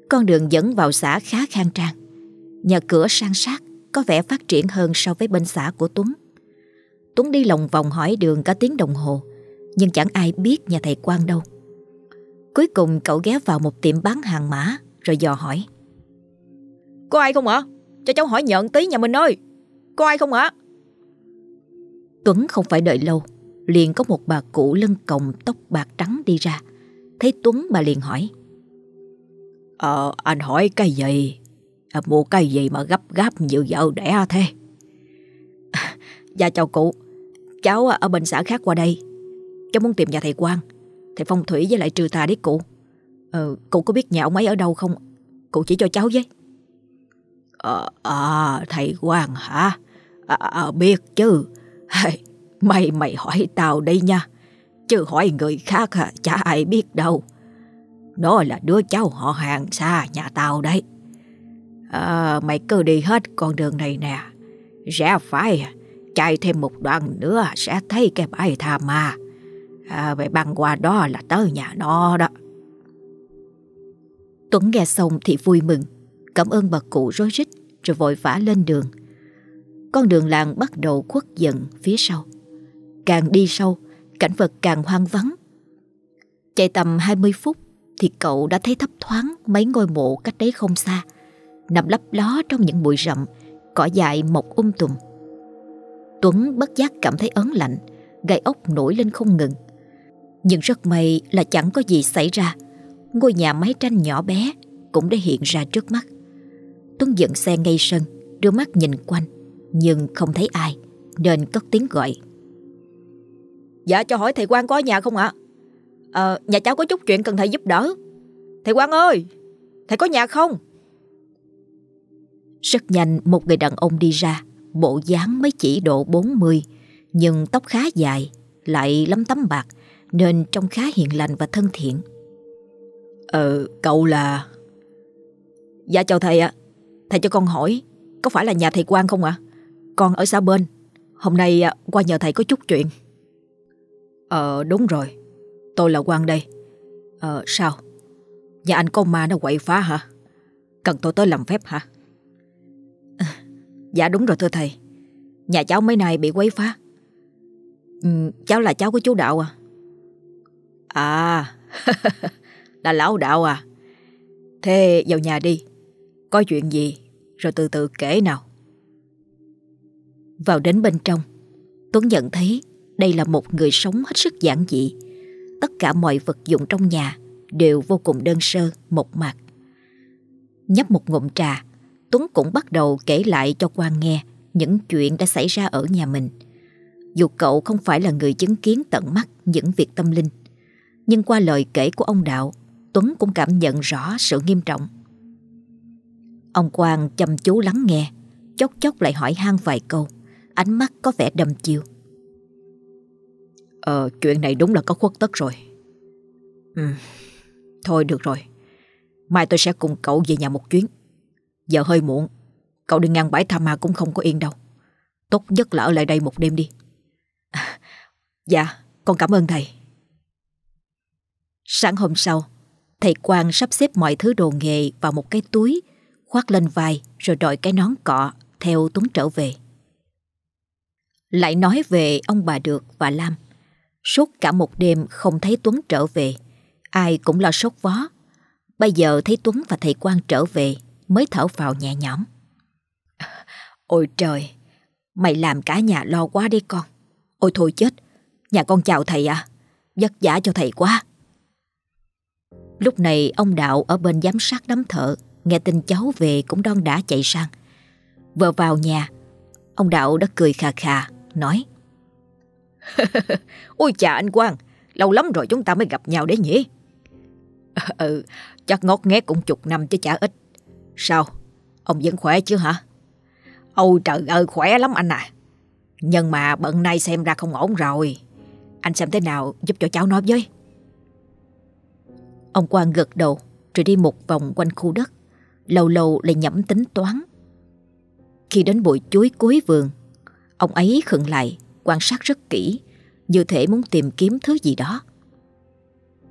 Con đường dẫn vào xã khá khang trang. Nhà cửa sang sát, Có vẻ phát triển hơn so với bên xã của Tuấn. Tuấn đi lòng vòng hỏi đường cả tiếng đồng hồ. Nhưng chẳng ai biết nhà thầy quan đâu. Cuối cùng cậu ghé vào một tiệm bán hàng mã Rồi dò hỏi. Có ai không ạ? Cho cháu hỏi nhận tí nhà mình ơi. Có ai không ạ? Tuấn không phải đợi lâu Liền có một bà cụ lưng còng tóc bạc trắng đi ra. Thấy Tuấn bà liền hỏi. Ờ anh hỏi cái gì? À, Mua cái gì mà gấp gáp như vợ đẻ thế? *laughs* Dạ chào cụ. Cháu ở bên xã khác qua đây Cháu muốn tìm nhà thầy quan Thầy phong thủy với lại trừ tà đấy cụ. Ờ, Cụ có biết nhà ông ấy ở đâu không? Cụ chỉ cho cháu với. Ờ à, thầy quan hả? À, à, à, Biết chứ. Hey, mày mày hỏi tao đây nha. Chứ hỏi người khác hả chả ai biết đâu. Nó là đứa cháu họ hàng xa nhà tao đấy. À, Mày cứ đi hết con đường này nè. Rẽ phải Chạy thêm một đoạn nữa sẽ thấy cái bãi tha ma à, Vậy băng qua đó là tới nhà nó đó Tuấn nghe xong thì vui mừng Cảm ơn bà cụ rối rít Rồi vội vã lên đường con đường làng bắt đầu khuất dần phía sau. Càng đi sâu, cảnh vật càng hoang vắng. Chạy tầm 20 phút thì cậu đã thấy thấp thoáng mấy ngôi mộ cách đấy không xa, nằm lấp ló trong những bụi rậm, cỏ dại mọc um tùm. Tuấn bất giác cảm thấy ớn lạnh, gai ốc nổi lên không ngừng. Nhưng rất may là chẳng có gì xảy ra. Ngôi nhà máy tranh nhỏ bé cũng đã hiện ra trước mắt. Tuấn dựng xe ngay sân, đưa mắt nhìn quanh nhưng không thấy ai Nên cất tiếng gọi Dạ cho hỏi thầy quan có ở nhà không ạ à? Nhà cháu có chút chuyện cần thầy giúp đỡ Thầy quan ơi Thầy có nhà không Rất nhanh một người đàn ông đi ra Bộ dáng mới chỉ độ 40 Nhưng tóc khá dài Lại lấm tấm bạc nên trông khá hiền lành và thân thiện. Ờ cậu là? Dạ chào thầy ạ. Thầy cho con hỏi Có phải là nhà thầy Quang không ạ? Con ở xa bên. Hôm nay à, qua nhờ thầy có chút chuyện. Ờ đúng rồi. Tôi là Quang đây. Ờ sao? Nhà anh có ma nó quậy phá hả? Cần tôi tới làm phép hả? À, *laughs* Dạ đúng rồi thưa thầy. Nhà cháu mấy nay bị quấy phá. Ừ, Cháu là cháu của chú Đạo à. À. *laughs* Là lão Đạo à. Thế vào nhà đi. Có chuyện gì Rồi từ từ kể nào. Vào đến bên trong Tuấn nhận thấy đây là một người sống hết sức giản dị. Tất cả mọi vật dụng trong nhà Đều vô cùng đơn sơ, mộc mạc. Nhấp một ngụm trà Tuấn cũng bắt đầu kể lại cho Quang nghe những chuyện đã xảy ra ở nhà mình. Dù cậu không phải là người chứng kiến tận mắt những việc tâm linh, nhưng qua lời kể của ông Đạo, Tuấn cũng cảm nhận rõ sự nghiêm trọng. Ông Quang chăm chú lắng nghe, chốc chốc lại hỏi han vài câu, ánh mắt có vẻ đầm chiêu. Ờ, chuyện này đúng là có khuất tất rồi. Ừ, thôi được rồi. Mai tôi sẽ cùng cậu về nhà một chuyến. Giờ hơi muộn, Cậu đừng ngang bãi tham ma cũng không có yên đâu Tốt nhất là ở lại đây một đêm đi à, Dạ con cảm ơn thầy Sáng hôm sau Thầy Quang sắp xếp mọi thứ đồ nghề vào một cái túi Khoác lên vai Rồi đội cái nón cọ Theo Tuấn trở về. Lại nói về ông bà Được và Lam. Suốt cả một đêm không thấy Tuấn trở về Ai cũng lo sốt vó. Bây giờ thấy Tuấn và thầy Quang trở về Mới thở vào nhẹ nhõm. Ôi trời, mày làm cả nhà lo quá đi con. Ôi thôi chết, nhà con chào thầy à, vất vả cho thầy quá. Lúc này ông Đạo ở bên giám sát đám thợ, nghe tin cháu về cũng đon đã chạy sang. Vừa vào nhà, ông Đạo đã cười khà khà, nói. *laughs* Ôi chà anh Quang, lâu lắm rồi chúng ta mới gặp nhau đấy nhỉ? *laughs* Ừ, chắc ngót nghét cũng chục năm chứ chả ít. Sao, ông vẫn khỏe chứ hả? Ôi trời ơi khỏe lắm anh à Nhưng mà bận nay xem ra không ổn rồi Anh xem thế nào giúp cho cháu nói với Ông Quang gật đầu Rồi đi một vòng quanh khu đất. Lâu lâu lại nhẩm tính toán. Khi đến bụi chuối cuối vườn Ông ấy khựng lại Quan sát rất kỹ Như thể muốn tìm kiếm thứ gì đó.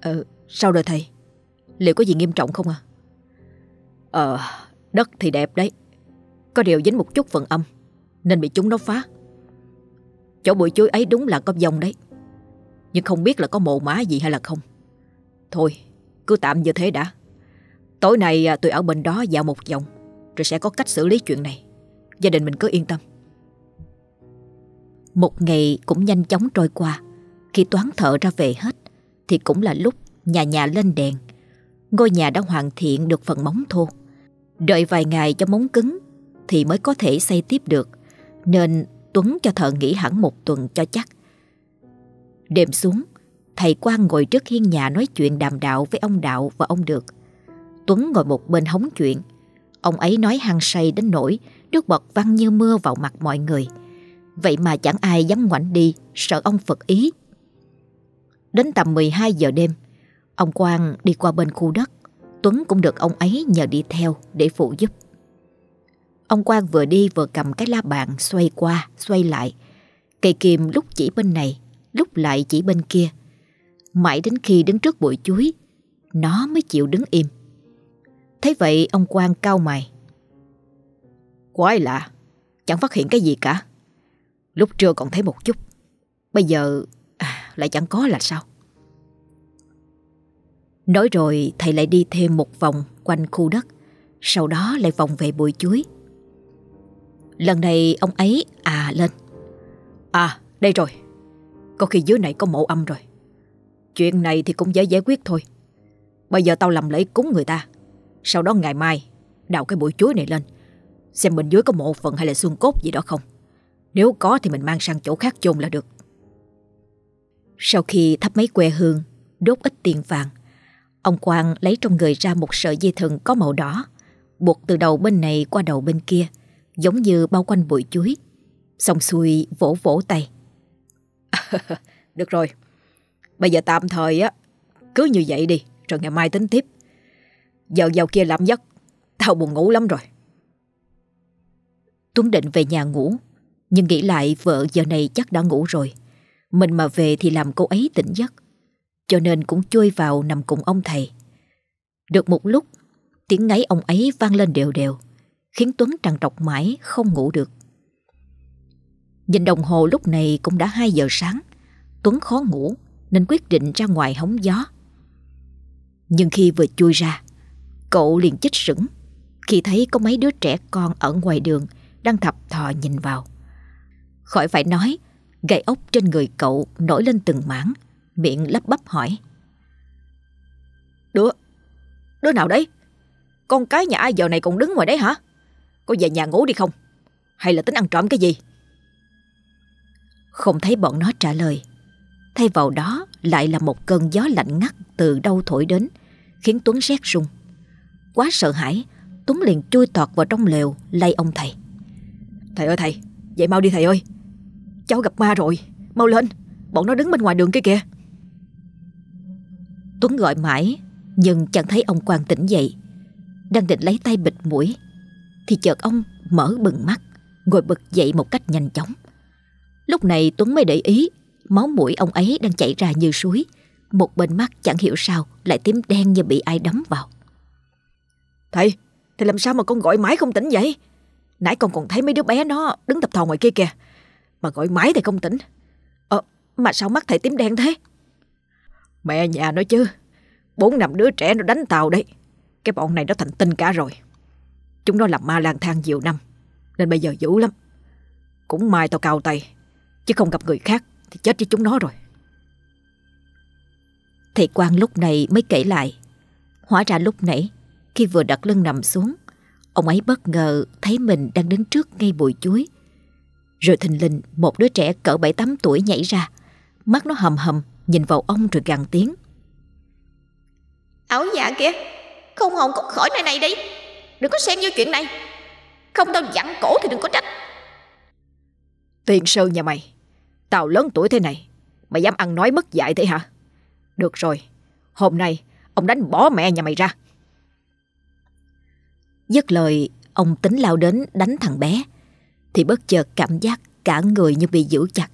Ờ sao rồi thầy? Liệu có gì nghiêm trọng không à? Ờ đất thì đẹp đấy. Có điều dính một chút phần âm Nên bị chúng nó phá. Chỗ bụi chuối ấy đúng là có dòng đấy. Nhưng không biết là có mồ má gì hay là không. Thôi cứ tạm như thế đã. Tối nay à, tôi ở bên đó dạo một vòng Rồi sẽ có cách xử lý chuyện này. Gia đình mình cứ yên tâm. Một ngày cũng nhanh chóng trôi qua. Khi toán thợ ra về hết Thì cũng là lúc nhà nhà lên đèn. Ngôi nhà đã hoàn thiện được phần móng thô. Đợi vài ngày cho móng cứng thì mới có thể xây tiếp được, nên Tuấn cho thợ nghỉ hẳn một tuần cho chắc. Đêm xuống, thầy Quang ngồi trước hiên nhà nói chuyện đàm đạo với ông Đạo và ông Được. Tuấn ngồi một bên hóng chuyện. Ông ấy nói hăng say đến nỗi nước bọt văng như mưa vào mặt mọi người. Vậy mà chẳng ai dám ngoảnh đi, sợ ông Phật ý. Đến tầm 12 giờ đêm, ông Quang đi qua bên khu đất. Tuấn cũng được ông ấy nhờ đi theo để phụ giúp. Ông Quang vừa đi vừa cầm cái la bàn xoay qua, xoay lại. Cây kim lúc chỉ bên này, lúc lại chỉ bên kia. Mãi đến khi đứng trước bụi chuối, nó mới chịu đứng im. Thấy vậy ông quan cau mày. Quái lạ, chẳng phát hiện cái gì cả. Lúc trưa còn thấy một chút, bây giờ à, lại chẳng có là sao? Nói rồi thầy lại đi thêm một vòng quanh khu đất, sau đó lại vòng về bụi chuối. Lần này ông ấy à lên À đây rồi Có khi dưới này có mộ âm rồi Chuyện này thì cũng dễ giải quyết thôi. Bây giờ tao làm lễ cúng người ta. Sau đó ngày mai Đào cái bụi chuối này lên. Xem bên dưới có mộ phần hay là xương cốt gì đó không. Nếu có thì mình mang sang chỗ khác chôn là được. Sau khi thắp mấy que hương Đốt ít tiền vàng Ông Quang lấy trong người ra một sợi dây thừng có màu đỏ Buộc từ đầu bên này qua đầu bên kia giống như bao quanh bụi chuối. Xong xuôi vỗ vỗ tay. *laughs* Được rồi, bây giờ tạm thời á, cứ như vậy đi, rồi ngày mai tính tiếp. Giờ vào kia làm giấc, tao buồn ngủ lắm rồi. Tuấn định về nhà ngủ, nhưng nghĩ lại vợ giờ này chắc đã ngủ rồi. Mình mà về thì làm cô ấy tỉnh giấc. Cho nên cũng chui vào nằm cùng ông thầy. Được một lúc, tiếng ngáy ông ấy vang lên đều đều khiến Tuấn trằn trọc mãi không ngủ được. Nhìn đồng hồ lúc này cũng đã 2 giờ sáng. Tuấn khó ngủ nên quyết định ra ngoài hóng gió. Nhưng khi vừa chui ra, cậu liền chích sững khi thấy có mấy đứa trẻ con ở ngoài đường đang thập thò nhìn vào. Khỏi phải nói, gai ốc trên người cậu nổi lên từng mảng, miệng lắp bắp hỏi. Đứa, đứa nào đấy? Con cái nhà ai giờ này còn đứng ngoài đấy hả? Có về nhà ngủ đi không? Hay là tính ăn trộm cái gì? Không thấy bọn nó trả lời. Thay vào đó lại là một cơn gió lạnh ngắt từ đâu thổi đến, khiến Tuấn rét run. Quá sợ hãi, Tuấn liền chui tọt vào trong lều lay ông thầy. Thầy ơi thầy, dậy mau đi thầy ơi. Cháu gặp ma rồi, mau lên, bọn nó đứng bên ngoài đường kia kìa. Tuấn gọi mãi, nhưng chẳng thấy ông Quang tỉnh dậy. Đang định lấy tay bịt mũi, thì chợt ông mở bừng mắt, ngồi bật dậy một cách nhanh chóng. Lúc này Tuấn mới để ý, máu mũi ông ấy đang chảy ra như suối. Một bên mắt chẳng hiểu sao lại tím đen như bị ai đấm vào. Thầy, thầy làm sao mà con gọi mãi không tỉnh vậy? Nãy con còn thấy mấy đứa bé nó đứng tập thò ngoài kia kìa. Mà gọi mãi thì không tỉnh. Ờ, mà sao mắt thầy tím đen thế? Mẹ nhà nói chứ. Bốn năm đứa trẻ nó đánh tàu đấy. Cái bọn này nó thành tinh cả rồi. Chúng nó làm ma lang thang nhiều năm. Nên bây giờ dữ lắm. Cũng mai tao cào tay. Chứ không gặp người khác thì chết với chúng nó rồi. Thầy Quang lúc này mới kể lại. Hóa ra lúc nãy khi vừa đặt lưng nằm xuống, ông ấy bất ngờ thấy mình đang đứng trước ngay bụi chuối. Rồi thình lình một đứa trẻ cỡ 7-8 tuổi nhảy ra, mắt nó hầm hầm nhìn vào ông rồi gằn tiếng. Ảo dạ kìa, không hồn cút khỏi nơi này đi, đừng có xen vô chuyện này. Không tao dặn cổ thì đừng có trách. Tiền sư nhà mày, tao lớn tuổi thế này, mày dám ăn nói mất dạy thế hả? Được rồi, hôm nay ông đánh bỏ mẹ nhà mày ra. Dứt lời, ông tính lao đến đánh thằng bé, thì bất chợt cảm giác cả người như bị giữ chặt.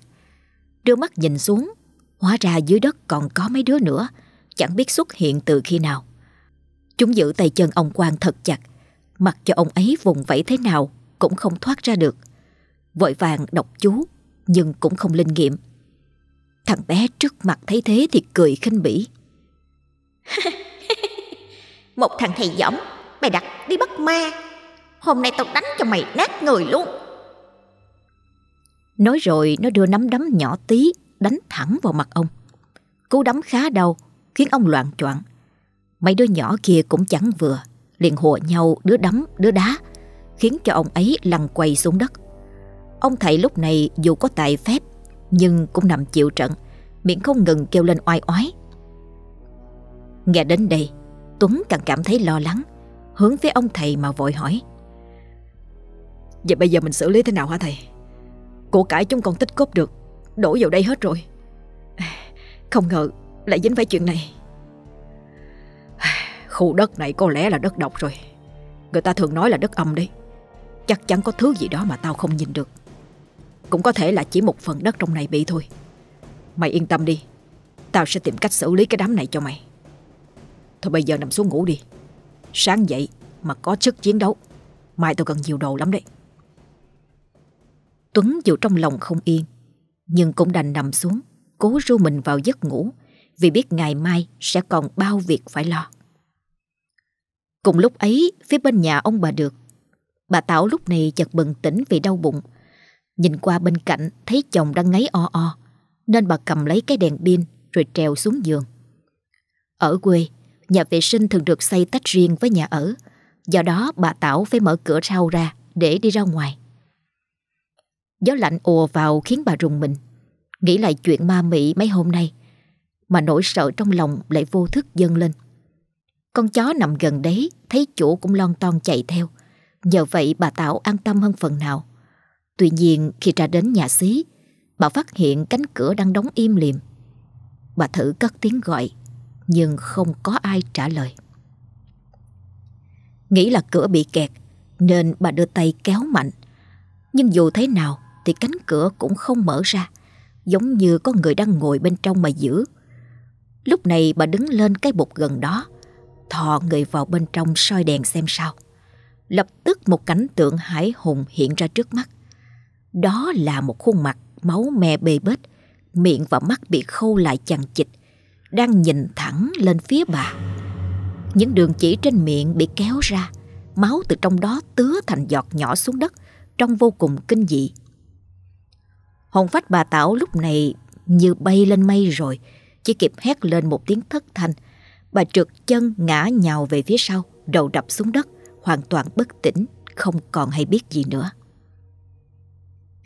Đưa mắt nhìn xuống, hóa ra dưới đất còn có mấy đứa nữa, chẳng biết xuất hiện từ khi nào. Chúng giữ tay chân ông Quang thật chặt, mặc cho ông ấy vùng vẫy thế nào cũng không thoát ra được. Vội vàng đọc chú, nhưng cũng không linh nghiệm. Thằng bé trước mặt thấy thế thì cười khinh bỉ. *laughs* Một thằng thầy giỏng Mày đặt đi bắt ma. Hôm nay tao đánh cho mày nát người luôn. Nói rồi nó đưa nắm đấm nhỏ tí Đánh thẳng vào mặt ông. Cú đấm khá đau Khiến ông loạn choạng. Mấy đứa nhỏ kia cũng chẳng vừa Liền hùa nhau đứa đấm đứa đá Khiến cho ông ấy lăn quay xuống đất Ông thầy lúc này dù có tài phép, Nhưng cũng nằm chịu trận, Miệng không ngừng kêu lên oai oái. Nghe đến đây, Tuấn càng cảm thấy lo lắng, Hướng với ông thầy mà vội hỏi. Vậy bây giờ mình xử lý thế nào hả thầy? Của cải chúng con tích cóp được, Đổ vào đây hết rồi. Không ngờ lại dính phải chuyện này. Khu đất này có lẽ là đất độc rồi. Người ta thường nói là đất âm đấy. Chắc chắn có thứ gì đó mà tao không nhìn được. Cũng có thể là chỉ một phần đất trong này bị thôi. Mày yên tâm đi. Tao sẽ tìm cách xử lý cái đám này cho mày. Thôi bây giờ nằm xuống ngủ đi. Sáng dậy mà có sức chiến đấu, Mai tao cần nhiều đồ lắm đấy. Tuấn dù trong lòng không yên, Nhưng cũng đành nằm xuống, Cố ru mình vào giấc ngủ, Vì biết ngày mai sẽ còn bao việc phải lo. Cùng lúc ấy, Phía bên nhà ông bà được, Bà Tảo lúc này chợt bừng tỉnh vì đau bụng Nhìn qua bên cạnh, Thấy chồng đang ngáy o o, Nên bà cầm lấy cái đèn pin Rồi trèo xuống giường Ở quê, nhà vệ sinh thường được xây tách riêng với nhà ở. Do đó bà Tảo phải mở cửa sau ra để đi ra ngoài. Gió lạnh ùa vào khiến bà rùng mình. Nghĩ lại chuyện ma mị mấy hôm nay. Mà nỗi sợ trong lòng lại vô thức dâng lên. Con chó nằm gần đấy, thấy chủ cũng lon ton chạy theo. Nhờ vậy bà Tảo an tâm hơn phần nào. Tuy nhiên khi ra đến nhà xí, bà phát hiện cánh cửa đang đóng im liềm. Bà thử cất tiếng gọi nhưng không có ai trả lời. Nghĩ là cửa bị kẹt nên bà đưa tay kéo mạnh. Nhưng dù thế nào thì cánh cửa cũng không mở ra, giống như có người đang ngồi bên trong mà giữ. Lúc này bà đứng lên cái bục gần đó, thò người vào bên trong soi đèn xem sao. Lập tức một cảnh tượng hải hùng hiện ra trước mắt. Đó là một khuôn mặt máu me bê bết, miệng và mắt bị khâu lại chằng chịt, đang nhìn thẳng lên phía bà. Những đường chỉ trên miệng bị kéo ra, máu từ trong đó tứa thành giọt nhỏ xuống đất, trông vô cùng kinh dị. Hồn phách bà Tảo lúc này như bay lên mây rồi, chỉ kịp hét lên một tiếng thất thanh. Bà trượt chân ngã nhào về phía sau, đầu đập xuống đất, hoàn toàn bất tỉnh, không còn hay biết gì nữa.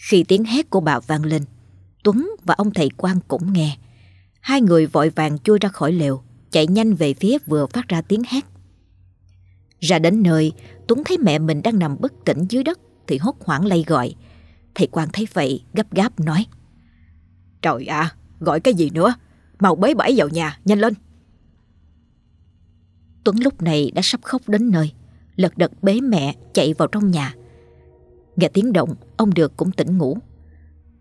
Khi tiếng hét của bà vang lên, Tuấn và ông thầy quan cũng nghe. Hai người vội vàng chui ra khỏi lều, chạy nhanh về phía vừa phát ra tiếng hét. Ra đến nơi, Tuấn thấy mẹ mình đang nằm bất tỉnh dưới đất thì hốt hoảng lay gọi. Thầy quan thấy vậy, gấp gáp nói. Trời ạ, gọi cái gì nữa? Mau bế bãi vào nhà, nhanh lên. Tuấn lúc này đã sắp khóc đến nơi, lật đật bế mẹ chạy vào trong nhà. Nghe tiếng động, ông Được cũng tỉnh ngủ.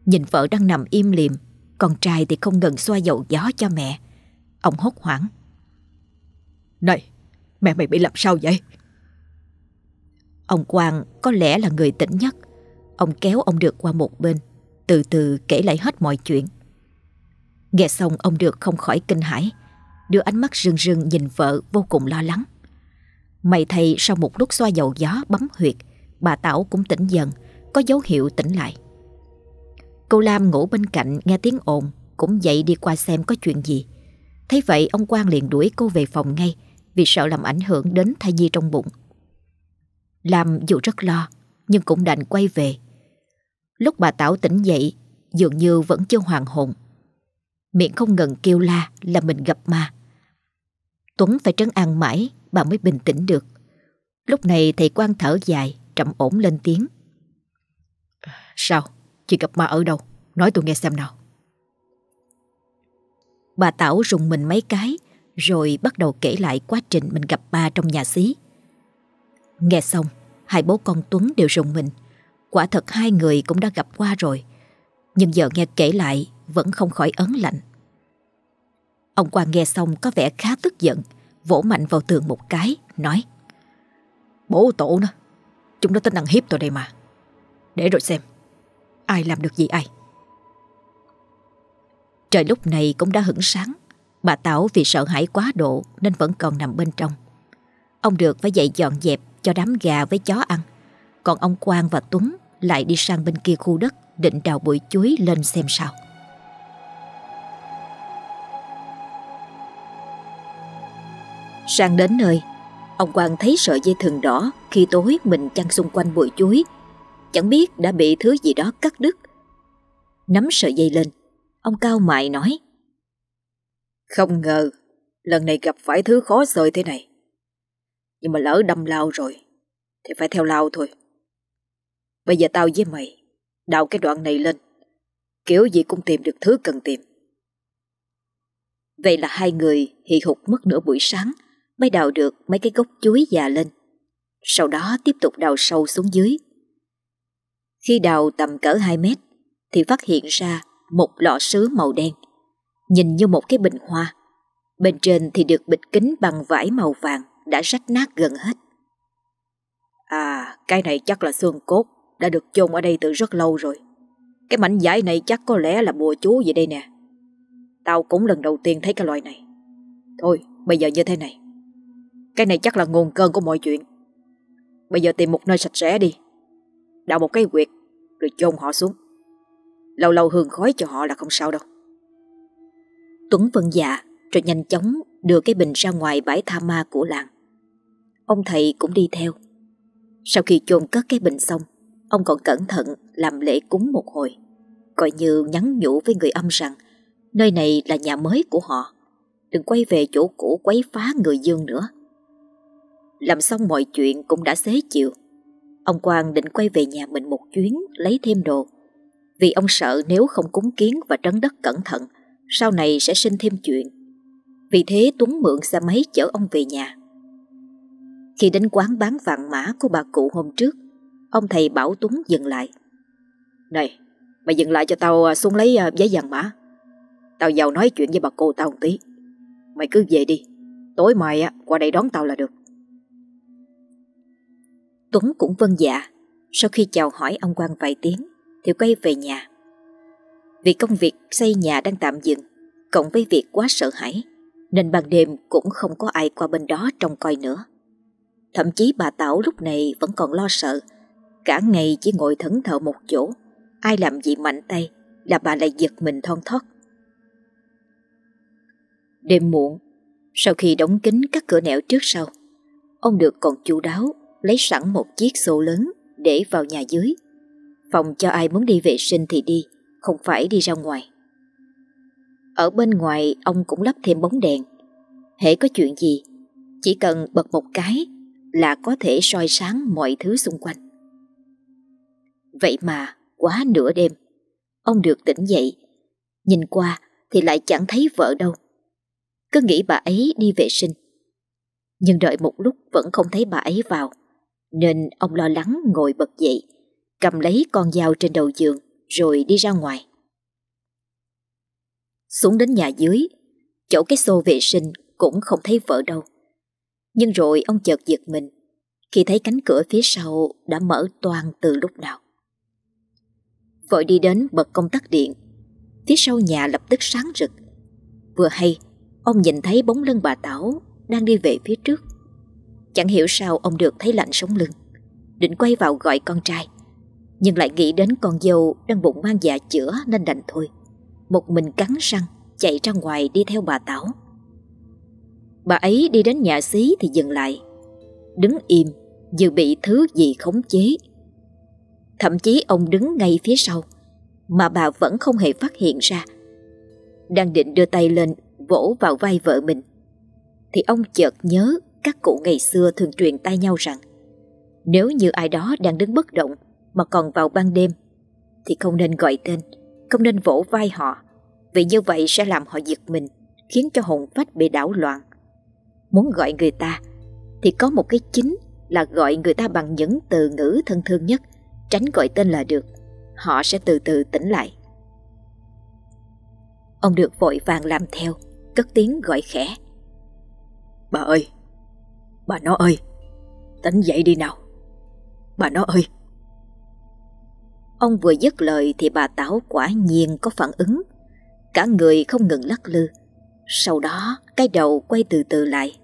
Nhìn vợ đang nằm im lìm, con trai thì không ngừng xoa dầu gió cho mẹ. Ông hốt hoảng. Này, mẹ mày bị làm sao vậy? Ông Quang có lẽ là người tỉnh nhất. Ông kéo ông Được qua một bên, từ từ kể lại hết mọi chuyện. Nghe xong ông Được không khỏi kinh hãi, đưa ánh mắt rưng rưng nhìn vợ vô cùng lo lắng. Mày thầy sau một lúc xoa dầu gió bấm huyệt, bà Tảo cũng tỉnh dần, có dấu hiệu tỉnh lại. Cô Lam ngủ bên cạnh nghe tiếng ồn, cũng dậy đi qua xem có chuyện gì. Thấy vậy ông Quang liền đuổi cô về phòng ngay vì sợ làm ảnh hưởng đến thai nhi trong bụng. Lam dù rất lo nhưng cũng đành quay về. Lúc bà Tảo tỉnh dậy dường như vẫn chưa hoàn hồn. Miệng không ngừng kêu la là mình gặp ma. Tuấn phải trấn an mãi bà mới bình tĩnh được. Lúc này thầy quan thở dài, trầm ổn lên tiếng. Sao? Chị gặp ma ở đâu? Nói tôi nghe xem nào. Bà Tảo rùng mình mấy cái rồi bắt đầu kể lại quá trình mình gặp ba trong nhà xí. Nghe xong, hai bố con Tuấn đều rùng mình. Quả thật hai người cũng đã gặp qua rồi. Nhưng giờ nghe kể lại vẫn không khỏi ấn lạnh. Ông Quang nghe xong có vẻ khá tức giận, vỗ mạnh vào tường một cái, nói Bố tổ nó, chúng nó tính ăn hiếp tôi đây mà. Để rồi xem, ai làm được gì ai. Trời lúc này cũng đã hửng sáng, bà Tảo vì sợ hãi quá độ nên vẫn còn nằm bên trong. Ông được phải dậy dọn dẹp cho đám gà với chó ăn, còn ông Quang và Tuấn lại đi sang bên kia khu đất định đào bụi chuối lên xem sao. Sang đến nơi, ông Quang thấy sợi dây thừng đỏ khi tối mình chăn xung quanh bụi chuối. Chẳng biết đã bị thứ gì đó cắt đứt. Nắm sợi dây lên, ông cao mại nói. Không ngờ, lần này gặp phải thứ khó sợi thế này. Nhưng mà lỡ đâm lao rồi, thì phải theo lao thôi. Bây giờ tao với mày, đào cái đoạn này lên. Kiểu gì cũng tìm được thứ cần tìm. Vậy là hai người hì hục mất nửa buổi sáng mới đào được mấy cái gốc chuối già lên. Sau đó tiếp tục đào sâu xuống dưới. Khi đào tầm cỡ 2 mét thì phát hiện ra một lọ sứ màu đen, nhìn như một cái bình hoa. Bên trên thì được bịt kính bằng vải màu vàng đã rách nát gần hết. À, cái này chắc là xương cốt, đã được chôn ở đây từ rất lâu rồi. Cái mảnh vải này chắc có lẽ là bùa chú vậy đây nè. Tao cũng lần đầu tiên thấy cái loài này. Thôi, bây giờ như thế này. Cái này chắc là nguồn cơn của mọi chuyện. Bây giờ tìm một nơi sạch sẽ đi. Đào một cái quyệt, rồi chôn họ xuống. Lâu lâu hương khói cho họ là không sao đâu. Tuấn vân dạ, rồi nhanh chóng đưa cái bình ra ngoài bãi tha ma của làng. Ông thầy cũng đi theo. Sau khi chôn cất cái bình xong, ông còn cẩn thận làm lễ cúng một hồi, coi như nhắn nhủ với người âm rằng nơi này là nhà mới của họ, đừng quay về chỗ cũ quấy phá người dương nữa. Làm xong mọi chuyện cũng đã xế chiều. Ông Quang định quay về nhà mình một chuyến lấy thêm đồ, vì ông sợ nếu không cúng kiến và trấn đất cẩn thận, sau này sẽ sinh thêm chuyện. Vì thế Tuấn mượn xe máy chở ông về nhà. Khi đến quán bán vàng mã của bà cụ hôm trước, ông thầy bảo Tuấn dừng lại. Này, mày dừng lại cho tao à, xuống lấy à, giấy vàng mã. Tao vào nói chuyện với bà cô tao một tí. Mày cứ về đi, tối mai qua đây đón tao là được. Tuấn cũng vâng dạ, sau khi chào hỏi ông quan vài tiếng, thì quay về nhà. Vì công việc xây nhà đang tạm dừng, cộng với việc quá sợ hãi, nên ban đêm cũng không có ai qua bên đó trông coi nữa. Thậm chí bà Tảo lúc này vẫn còn lo sợ, cả ngày chỉ ngồi thẫn thờ một chỗ, ai làm gì mạnh tay là bà lại giật mình thon thót. Đêm muộn, sau khi đóng kín các cửa nẻo trước sau, ông được còn chu đáo lấy sẵn một chiếc xô lớn để vào nhà dưới. Phòng cho ai muốn đi vệ sinh thì đi, không phải đi ra ngoài. Ở bên ngoài ông cũng lắp thêm bóng đèn. Hễ có chuyện gì, chỉ cần bật một cái là có thể soi sáng mọi thứ xung quanh. Vậy mà quá nửa đêm, ông được tỉnh dậy, nhìn qua thì lại chẳng thấy vợ đâu. Cứ nghĩ bà ấy đi vệ sinh. Nhưng đợi một lúc vẫn không thấy bà ấy vào, nên ông lo lắng ngồi bật dậy, cầm lấy con dao trên đầu giường rồi đi ra ngoài. Xuống đến nhà dưới, chỗ cái xô vệ sinh cũng không thấy vợ đâu. Nhưng rồi ông chợt giật mình khi thấy cánh cửa phía sau đã mở toang từ lúc nào. Vội đi đến bật công tắc điện, phía sau nhà lập tức sáng rực. Vừa hay, ông nhìn thấy bóng lưng bà Tảo đang đi về phía trước. Chẳng hiểu sao ông được thấy lạnh sống lưng, định quay vào gọi con trai. Nhưng lại nghĩ đến con dâu đang bụng mang dạ chữa nên đành thôi. Một mình cắn răng chạy ra ngoài đi theo bà Tảo. Bà ấy đi đến nhà xí thì dừng lại Đứng im Như bị thứ gì khống chế Thậm chí ông đứng ngay phía sau Mà bà vẫn không hề phát hiện ra Đang định đưa tay lên Vỗ vào vai vợ mình Thì ông chợt nhớ các cụ ngày xưa thường truyền tay nhau rằng, Nếu như ai đó đang đứng bất động Mà còn vào ban đêm, Thì không nên gọi tên, Không nên vỗ vai họ, Vì như vậy sẽ làm họ giật mình, Khiến cho hồn phách bị đảo loạn. Muốn gọi người ta, Thì có một cái chính là gọi người ta bằng những từ ngữ thân thương nhất, Tránh gọi tên là được, Họ sẽ từ từ tỉnh lại. Ông được vội vàng làm theo, Cất tiếng gọi khẽ. Bà ơi Bà nó ơi, Tỉnh dậy đi nào. Bà nó ơi. Ông vừa dứt lời thì bà Tảo quả nhiên có phản ứng. Cả người không ngừng lắc lư. Sau đó, cái đầu quay từ từ lại.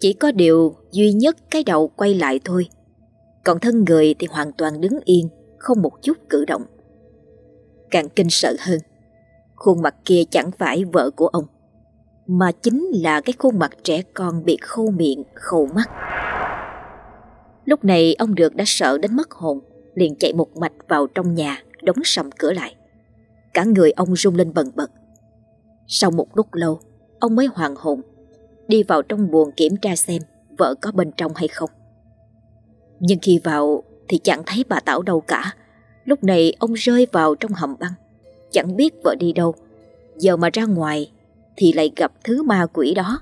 Chỉ có điều duy nhất cái đầu quay lại thôi. Còn thân người thì hoàn toàn đứng yên, Không một chút cử động. Càng kinh sợ hơn, Khuôn mặt kia chẳng phải vợ của ông. Mà chính là cái khuôn mặt trẻ con bị khô miệng, khô mắt. Lúc này ông được đã sợ đến mất hồn Liền chạy một mạch vào trong nhà Đóng sầm cửa lại. Cả người ông rung lên bần bật. Sau một lúc lâu Ông mới hoàng hồn Đi vào trong buồng kiểm tra xem Vợ có bên trong hay không. Nhưng khi vào Thì chẳng thấy bà Tảo đâu cả. Lúc này ông rơi vào trong hầm băng Chẳng biết vợ đi đâu. Giờ mà ra ngoài thì lại gặp thứ ma quỷ đó,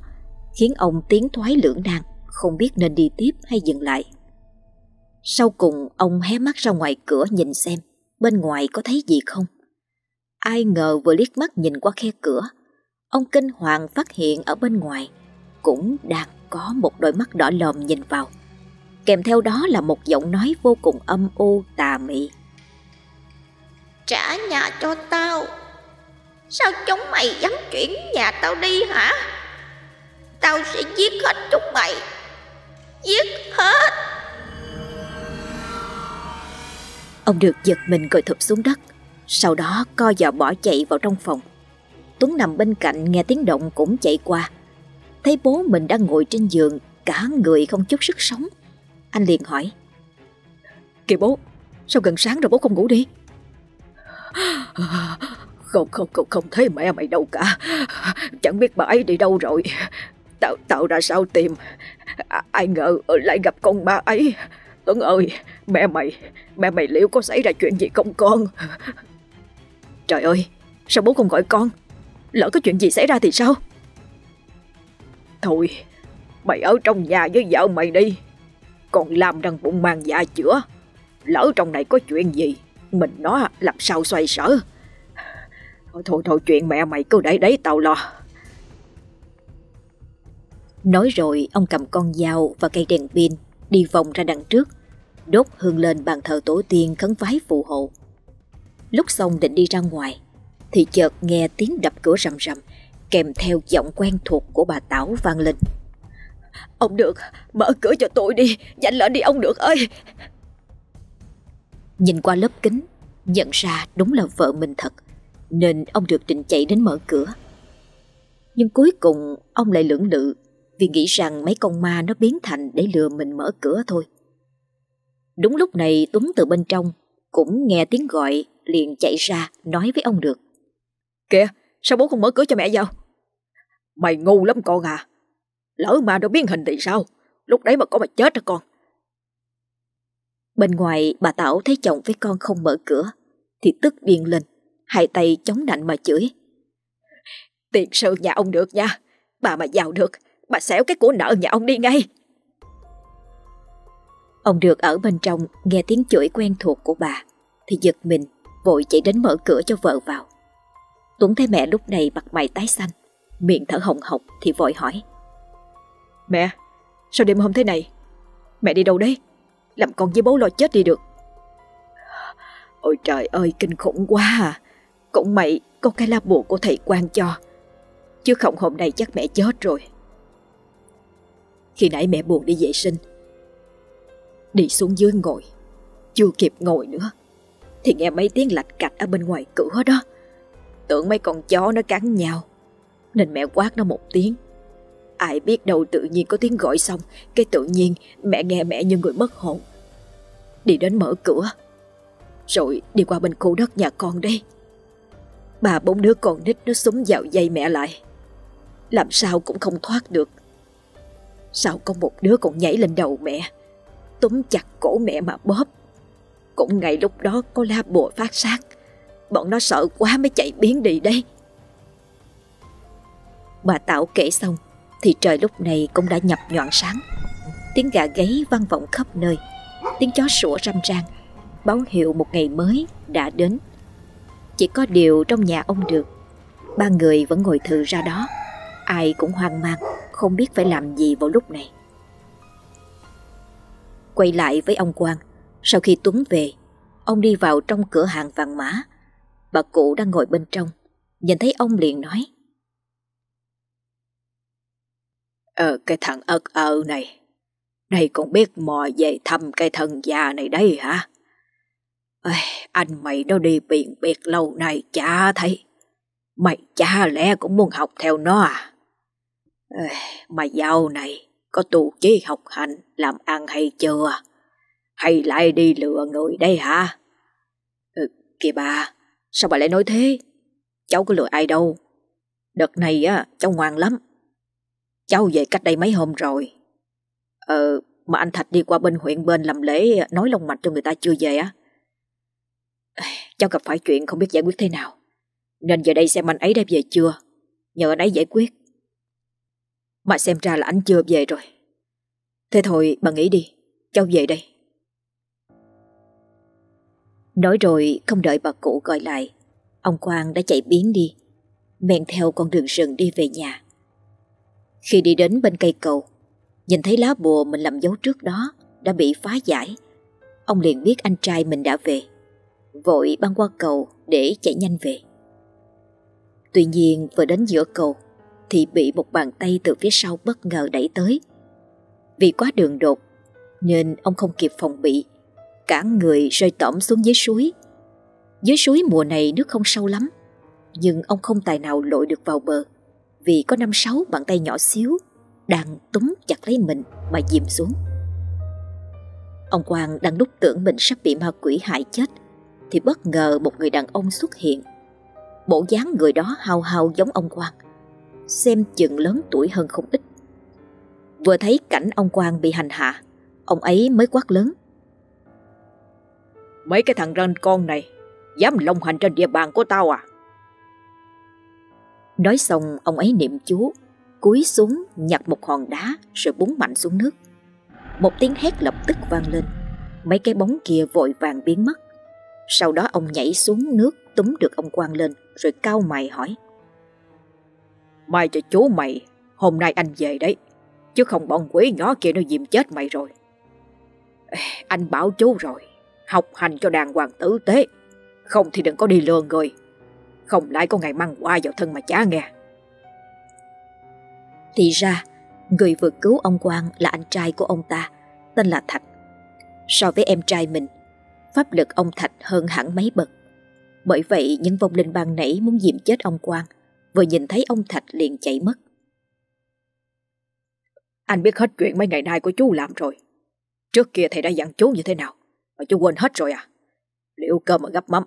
Khiến ông tiến thoái lưỡng nan, Không biết nên đi tiếp hay dừng lại. Sau cùng, ông hé mắt ra ngoài cửa nhìn xem, Bên ngoài có thấy gì không? Ai ngờ vừa liếc mắt nhìn qua khe cửa, Ông kinh hoàng phát hiện ở bên ngoài Cũng đang có một đôi mắt đỏ lòm nhìn vào. Kèm theo đó là một giọng nói vô cùng âm u, tà mị. Trả nhà cho tao. Sao chúng mày dám chuyển nhà tao đi hả? Tao sẽ giết hết chúng mày. Giết hết. Ông được giật mình gọi thụp xuống đất. Sau đó co giò bỏ chạy vào trong phòng. Tuấn nằm bên cạnh nghe tiếng động cũng chạy qua. Thấy bố mình đang ngồi trên giường, Cả người không chút sức sống. Anh liền hỏi. Kìa bố, Sao gần sáng rồi bố không ngủ đi? Không không không không thấy mẹ mày đâu cả. Chẳng biết bà ấy đi đâu rồi. Tao, tao ra sao tìm? À, Ai ngờ lại gặp con ba ấy. Tuấn ơi Mẹ mày Mẹ mày liệu có xảy ra chuyện gì không con? Trời ơi Sao bố không gọi con? Lỡ có chuyện gì xảy ra thì sao? Thôi Mày ở trong nhà với vợ mày đi. Còn làm răng bụng mang dạ chữa. Lỡ trong này có chuyện gì Mình nó làm sao xoay sở? Thôi thôi thôi chuyện mẹ mày cứ để đấy tao lo. Nói rồi ông cầm con dao và cây đèn pin Đi vòng ra đằng trước Đốt hương lên bàn thờ tổ tiên khấn vái phù hộ. Lúc xong định đi ra ngoài Thì chợt nghe tiếng đập cửa rầm rầm Kèm theo giọng quen thuộc của bà Tảo vang lên. Ông được, mở cửa cho tôi đi Dành lỡ đi ông được ơi. Nhìn qua lớp kính Nhận ra đúng là vợ mình thật. Nên ông được định chạy đến mở cửa. Nhưng cuối cùng ông lại lưỡng lự Vì nghĩ rằng mấy con ma nó biến thành để lừa mình mở cửa thôi. Đúng lúc này Tuấn từ bên trong Cũng nghe tiếng gọi liền chạy ra nói với ông được. Kìa sao bố không mở cửa cho mẹ vào? Mày ngu lắm con à. Lỡ mà nó biến hình thì sao? Lúc đấy mà có mà chết hả con. Bên ngoài bà Tảo thấy chồng với con không mở cửa Thì tức điên lên Hai tay chống nạnh mà chửi. Tiền sự nhà ông được nha Bà mà giàu được Bà xẻo cái của nợ nhà ông đi ngay. Ông được ở bên trong nghe tiếng chửi quen thuộc của bà Thì giật mình Vội chạy đến mở cửa cho vợ vào. Tuấn thấy mẹ lúc này mặt mày tái xanh Miệng thở hồng hộc thì vội hỏi. Mẹ Sao đêm hôm thế này? Mẹ đi đâu đấy? Làm con với bố lo chết đi được. Ôi trời ơi kinh khủng quá à cũng mày có cái lá bùa của thầy quan cho. Chứ không hôm nay chắc mẹ chết rồi. Khi nãy mẹ buồn đi vệ sinh, Đi xuống dưới ngồi, Chưa kịp ngồi nữa, Thì nghe mấy tiếng lạch cạch ở bên ngoài cửa đó. Tưởng mấy con chó nó cắn nhau, Nên mẹ quát nó một tiếng. Ai biết đâu tự nhiên có tiếng gọi xong, Cái tự nhiên mẹ nghe mẹ như người mất hồn. Đi đến mở cửa, Rồi đi qua bên khu đất nhà con đây. Bà bốn đứa con nít nó súng vào dây mẹ lại. Làm sao cũng không thoát được. Sao có một đứa còn nhảy lên đầu mẹ, Túm chặt cổ mẹ mà bóp. Cũng ngay lúc đó có la bùa phát sát. Bọn nó sợ quá mới chạy biến đi đây Bà Tạo kể xong, Thì trời lúc này cũng đã nhập nhọn sáng. Tiếng gà gáy vang vọng khắp nơi. Tiếng chó sủa râm ran Báo hiệu một ngày mới đã đến. Chỉ có điều trong nhà ông được. Ba người vẫn ngồi thừ ra đó. Ai cũng hoang mang, Không biết phải làm gì vào lúc này. Quay lại với ông Quang, Sau khi Tuấn về, Ông đi vào trong cửa hàng vàng mã. Bà cụ đang ngồi bên trong, Nhìn thấy ông liền nói. Ờ cái thằng ớt ơ này Này còn biết mò về thăm cái thần già này đây hả? Ê, Anh mày nó đi biển biệt lâu nay chả thấy. Mày cha lẽ cũng muốn học theo nó à? Ê, Mà dạo này Có tu chí học hành Làm ăn hay chưa? Hay lại đi lừa người đây hả? Ừ, Kìa bà Sao bà lại nói thế? Cháu có lừa ai đâu. Đợt này á cháu ngoan lắm. Cháu về cách đây mấy hôm rồi. Ờ Mà anh Thạch đi qua bên huyện bên làm lễ Nói lông mạch cho người ta chưa về á. Cháu gặp phải chuyện không biết giải quyết thế nào. Nên giờ đây xem anh ấy đã về chưa? Nhờ anh ấy giải quyết. Mà xem ra là anh chưa về rồi. Thế thôi, bà nghĩ đi. Cháu về đây. Nói rồi, không đợi bà cụ gọi lại, Ông Quang đã chạy biến đi, Men theo con đường rừng đi về nhà. Khi đi đến bên cây cầu, Nhìn thấy lá bùa mình làm dấu trước đó Đã bị phá giải. Ông liền biết anh trai mình đã về. Vội băng qua cầu để chạy nhanh về. Tuy nhiên, vừa đến giữa cầu, Thì bị một bàn tay từ phía sau bất ngờ đẩy tới. Vì quá đường đột, Nên ông không kịp phòng bị, Cả người rơi tõm xuống dưới suối. Dưới suối mùa này nước không sâu lắm, Nhưng ông không tài nào lội được vào bờ, Vì có năm sáu bàn tay nhỏ xíu Đang túm chặt lấy mình mà dìm xuống. Ông Quang đang lúc tưởng mình sắp bị ma quỷ hại chết thì bất ngờ một người đàn ông xuất hiện. Bộ dáng người đó hao hao giống ông Quang Xem chừng lớn tuổi hơn không ít. Vừa thấy cảnh ông Quang bị hành hạ Ông ấy mới quát lớn. Mấy cái thằng ranh con này Dám lông hành trên địa bàn của tao à? Nói xong ông ấy niệm chú Cúi xuống nhặt một hòn đá Rồi búng mạnh xuống nước. Một tiếng hét lập tức vang lên Mấy cái bóng kia vội vàng biến mất sau đó ông nhảy xuống nước Túm được ông Quang lên Rồi cao mày hỏi Mai cho chú mày Hôm nay anh về đấy Chứ không bọn quỷ nhỏ kia nó dìm chết mày rồi Anh bảo chú rồi, học hành cho đàng hoàng tử tế, không thì đừng có đi lừa người, không lại có ngày mang qua vào thân mà chả nghe. Thì ra, người vừa cứu ông Quang là anh trai của ông ta, tên là Thạch. So với em trai mình, pháp lực ông Thạch hơn hẳn mấy bậc. Bởi vậy những vong linh ban nãy muốn diệm chết ông Quang, vừa nhìn thấy ông Thạch liền chạy mất. Anh biết hết chuyện mấy ngày nay của chú làm rồi. Trước kia thầy đã dặn chú như thế nào, mà chú quên hết rồi à? Liệu cơ mà gấp mắm.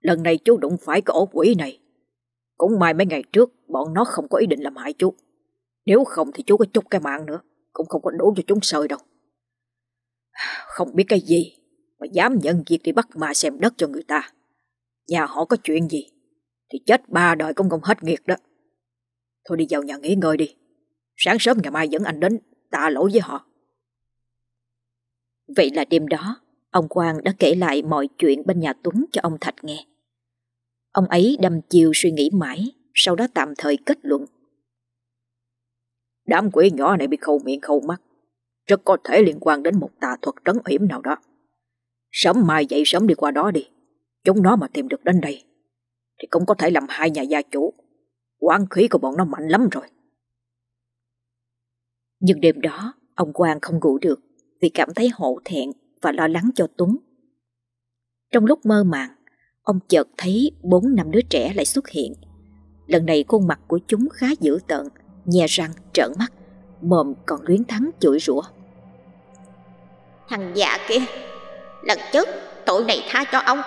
Lần này chú đụng phải cái ổ quỷ này. Cũng may mấy ngày trước bọn nó không có ý định làm hại chú. Nếu không thì chú có chút cái mạng nữa, cũng không có đủ cho chúng sơi đâu. Không biết cái gì mà dám nhận việc đi bắt ma xem đất cho người ta. Nhà họ có chuyện gì thì chết ba đời cũng không hết nghiệt đó. Thôi đi vào nhà nghỉ ngơi đi. Sáng sớm ngày mai dẫn anh đến tạ lỗi với họ. Vậy là đêm đó, ông Quang đã kể lại mọi chuyện bên nhà Tuấn cho ông Thạch nghe. Ông ấy đâm chiều suy nghĩ mãi, sau đó tạm thời kết luận. Đám quỷ nhỏ này bị khâu miệng khâu mắt, rất có thể liên quan đến một tà thuật trấn yểm nào đó. Sớm mai dậy sớm đi qua đó đi, chúng nó mà tìm được đến đây, thì cũng có thể làm hai nhà gia chủ. Quán khí của bọn nó mạnh lắm rồi. Nhưng đêm đó, ông Quang không ngủ được vì cảm thấy hổ thẹn và lo lắng cho Tuấn. Trong lúc mơ màng, ông chợt thấy bốn năm đứa trẻ lại xuất hiện. Lần này khuôn mặt của chúng khá dữ tợn, Nhè răng, trợn mắt, mồm còn luyến thắng chửi rủa. Thằng già kia, lần trước tội này tha cho ông.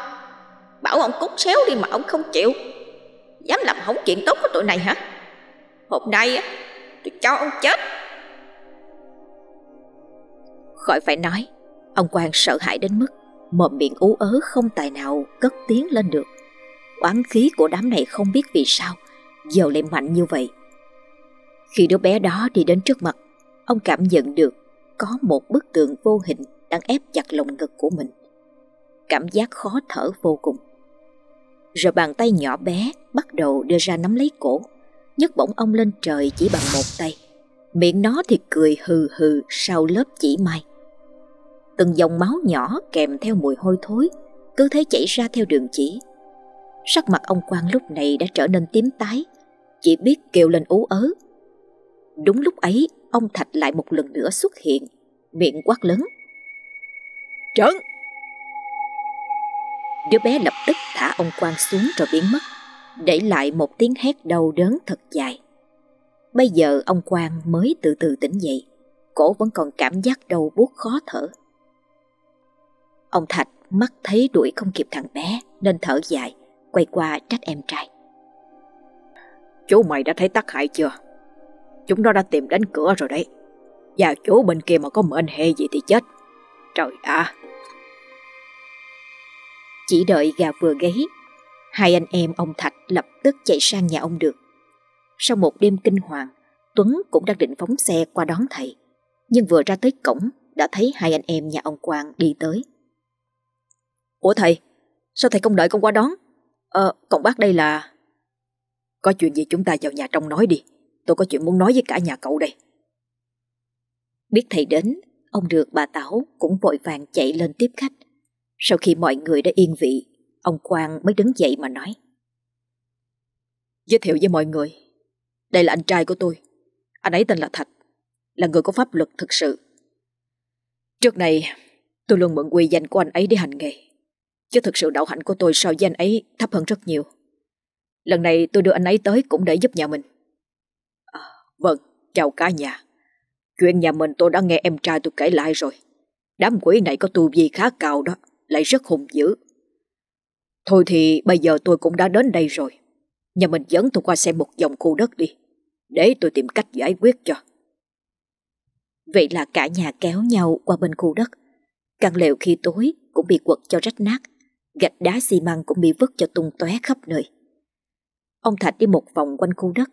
Bảo ông cút xéo đi mà ông không chịu. Dám làm hỏng chuyện tốt của tụi này hả? Hôm nay á, tôi cho ông chết. Khỏi phải nói, ông Quang sợ hãi đến mức mồm miệng ú ớ không tài nào cất tiếng lên được. Oán khí của đám này không biết vì sao giờ lại mạnh như vậy. Khi đứa bé đó đi đến trước mặt, ông cảm nhận được có một bức tượng vô hình đang ép chặt lồng ngực của mình. Cảm giác khó thở vô cùng. Rồi bàn tay nhỏ bé bắt đầu đưa ra nắm lấy cổ, nhấc bổng ông lên trời chỉ bằng một tay. Miệng nó thì cười hừ hừ sau lớp chỉ mai. Từng dòng máu nhỏ kèm theo mùi hôi thối cứ thế chảy ra theo đường chỉ. Sắc mặt ông Quang lúc này đã trở nên tím tái, chỉ biết kêu lên ú ớ. Đúng lúc ấy, ông Thạch lại một lần nữa xuất hiện, miệng quát lớn. Trấn! Đứa bé lập tức thả ông Quang xuống rồi biến mất, để lại một tiếng hét đau đớn thật dài. Bây giờ ông Quang mới từ từ tỉnh dậy, cổ vẫn còn cảm giác đau buốt khó thở. Ông Thạch mắt thấy đuổi không kịp thằng bé nên thở dài, quay qua trách em trai. Chú mày đã thấy tác hại chưa? Chúng nó đã tìm đến cửa rồi đấy. Và chú bên kia mà có mệnh hệ gì thì chết. Trời ạ! Chỉ đợi gà vừa gáy, hai anh em ông Thạch lập tức chạy sang nhà ông được. Sau một đêm kinh hoàng, Tuấn cũng đang định phóng xe qua đón thầy. Nhưng vừa ra tới cổng đã thấy hai anh em nhà ông Quang đi tới. Ủa thầy, sao thầy không đợi con qua đón? Ờ, cậu bác đây là... Có chuyện gì chúng ta vào nhà trong nói đi. Tôi có chuyện muốn nói với cả nhà cậu đây. Biết thầy đến, ông được bà Tảo cũng vội vàng chạy lên tiếp khách. Sau khi mọi người đã yên vị, ông Quang mới đứng dậy mà nói. Giới thiệu với mọi người, đây là anh trai của tôi. Anh ấy tên là Thạch, là người có pháp luật thực sự. Trước này, tôi luôn mượn quy danh của anh ấy để hành nghề. Chứ thực sự đạo hạnh của tôi so với anh ấy thấp hơn rất nhiều. Lần này tôi đưa anh ấy tới cũng để giúp nhà mình. À, vâng, chào cả nhà. Chuyện nhà mình tôi đã nghe em trai tôi kể lại rồi. Đám quỷ này có tu vi khá cao đó, lại rất hùng dữ. Thôi thì bây giờ tôi cũng đã đến đây rồi. Nhà mình dẫn tôi qua xem một vòng khu đất đi, để tôi tìm cách giải quyết cho. Vậy là cả nhà kéo nhau qua bên khu đất. Căn lều khi tối cũng bị quật cho rách nát, gạch đá xi măng cũng bị vứt cho tung tóe khắp nơi. Ông Thạch đi một vòng quanh khu đất.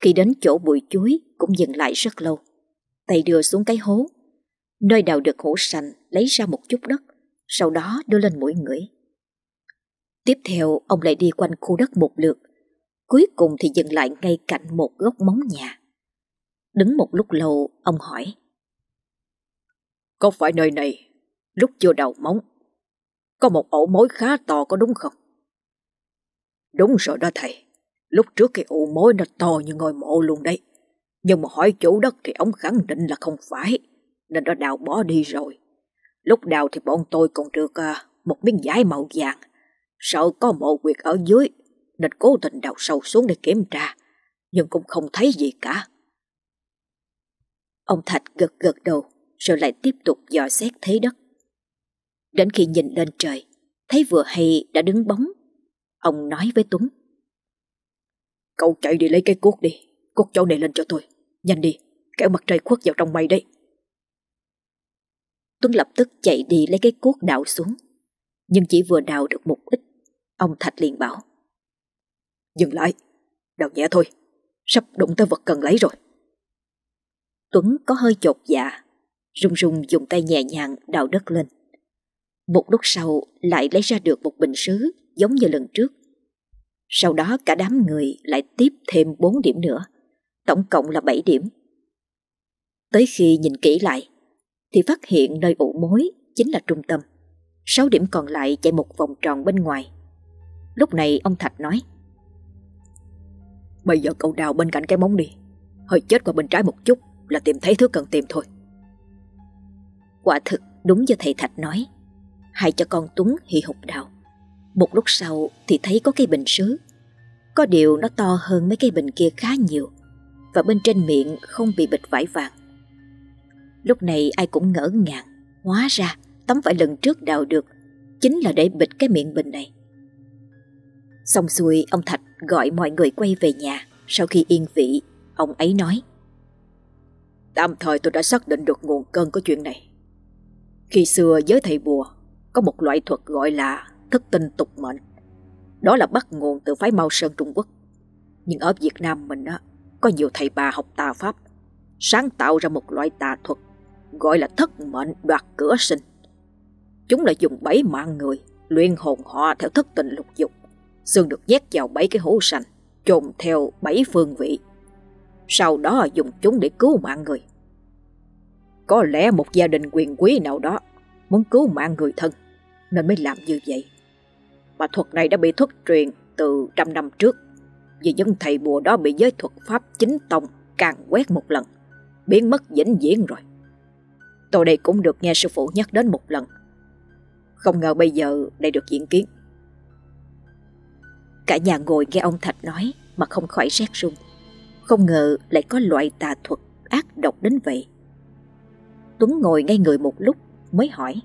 Khi đến chỗ bụi chuối cũng dừng lại rất lâu. Tay đưa xuống cái hố. Nơi đào được hổ sành lấy ra một chút đất, sau đó đưa lên mũi ngửi. Tiếp theo ông lại đi quanh khu đất một lượt. Cuối cùng thì dừng lại ngay cạnh một góc móng nhà. Đứng một lúc lâu, ông hỏi. Có phải nơi này lúc chưa đầu móng, có một ổ mối khá to có đúng không? Đúng rồi đó thầy, lúc trước cái ổ mối nó to như ngôi mộ luôn đấy. Nhưng mà hỏi chủ đất thì ông khẳng định là không phải, nên nó đào bỏ đi rồi. Lúc đào thì bọn tôi còn được ờ, một miếng vải màu vàng, sợ có mộ quyệt ở dưới, nên cố tình đào sâu xuống để kiểm tra, nhưng cũng không thấy gì cả. Ông Thạch gật gật đầu, rồi lại tiếp tục dò xét thế đất. Đến khi nhìn lên trời, thấy vừa hay đã đứng bóng, ông nói với Tuấn. Cậu chạy đi lấy cái cuốc đi, cuốc chỗ này lên cho tôi. Nhanh đi, kéo mặt trời khuất vào trong mây đấy. Tuấn lập tức chạy đi lấy cái cuốc đào xuống. Nhưng chỉ vừa đào được một ít, ông Thạch liền bảo. Dừng lại, đào nhẹ thôi, sắp đụng tới vật cần lấy rồi. Tuấn có hơi chột dạ, rung rung dùng tay nhẹ nhàng đào đất lên. Một lúc sau lại lấy ra được một bình sứ giống như lần trước. Sau đó cả đám người lại tiếp thêm 4 điểm nữa, tổng cộng là 7 điểm. Tới khi nhìn kỹ lại, thì phát hiện nơi ủ mối chính là trung tâm. sáu điểm còn lại chạy một vòng tròn bên ngoài. Lúc này ông Thạch nói, Bây giờ cậu đào bên cạnh cái móng đi, Hơi chết qua bên trái một chút Là tìm thấy thứ cần tìm thôi Quả thực đúng như thầy Thạch nói, hãy cho con Tuấn hì hục đào Một lúc sau thì thấy có cây bình sứ Có điều nó to hơn mấy cây bình kia khá nhiều Và bên trên miệng không bị bịch vải vàng Lúc này ai cũng ngỡ ngàng. Hóa ra tấm vải lần trước đào được, Chính là để bịt cái miệng bình này. Xong xuôi, ông Thạch gọi mọi người quay về nhà. Sau khi yên vị, Ông ấy nói, Tạm thời tôi đã xác định được nguồn cơn của chuyện này. Khi xưa với thầy bùa Có một loại thuật gọi là thức tinh tục mệnh. Đó là bắt nguồn từ phái Mao Sơn Trung Quốc. Nhưng ở Việt Nam mình á, Có nhiều thầy bà học tà pháp, Sáng tạo ra một loại tà thuật Gọi là thất mệnh đoạt cửa sinh. Chúng là dùng bảy mạng người, Luyện hồn họ theo thất tình lục dục, Xương được nhét vào bảy cái hố sành trồn theo bảy phương vị. Sau đó dùng chúng để cứu mạng người. Có lẽ một gia đình quyền quý nào đó Muốn cứu mạng người thân, Nên mới làm như vậy. Mà thuật này đã bị thất truyền từ trăm năm trước, Vì dân thầy bùa đó bị giới thuật pháp chính tông Càng quét một lần, Biến mất vĩnh viễn rồi. Tôi đây cũng được nghe sư phụ nhắc đến một lần Không ngờ bây giờ đây được diễn kiến Cả nhà ngồi nghe ông Thạch nói mà không khỏi rét run. Không ngờ lại có loại tà thuật ác độc đến vậy. Tuấn ngồi ngay người một lúc mới hỏi.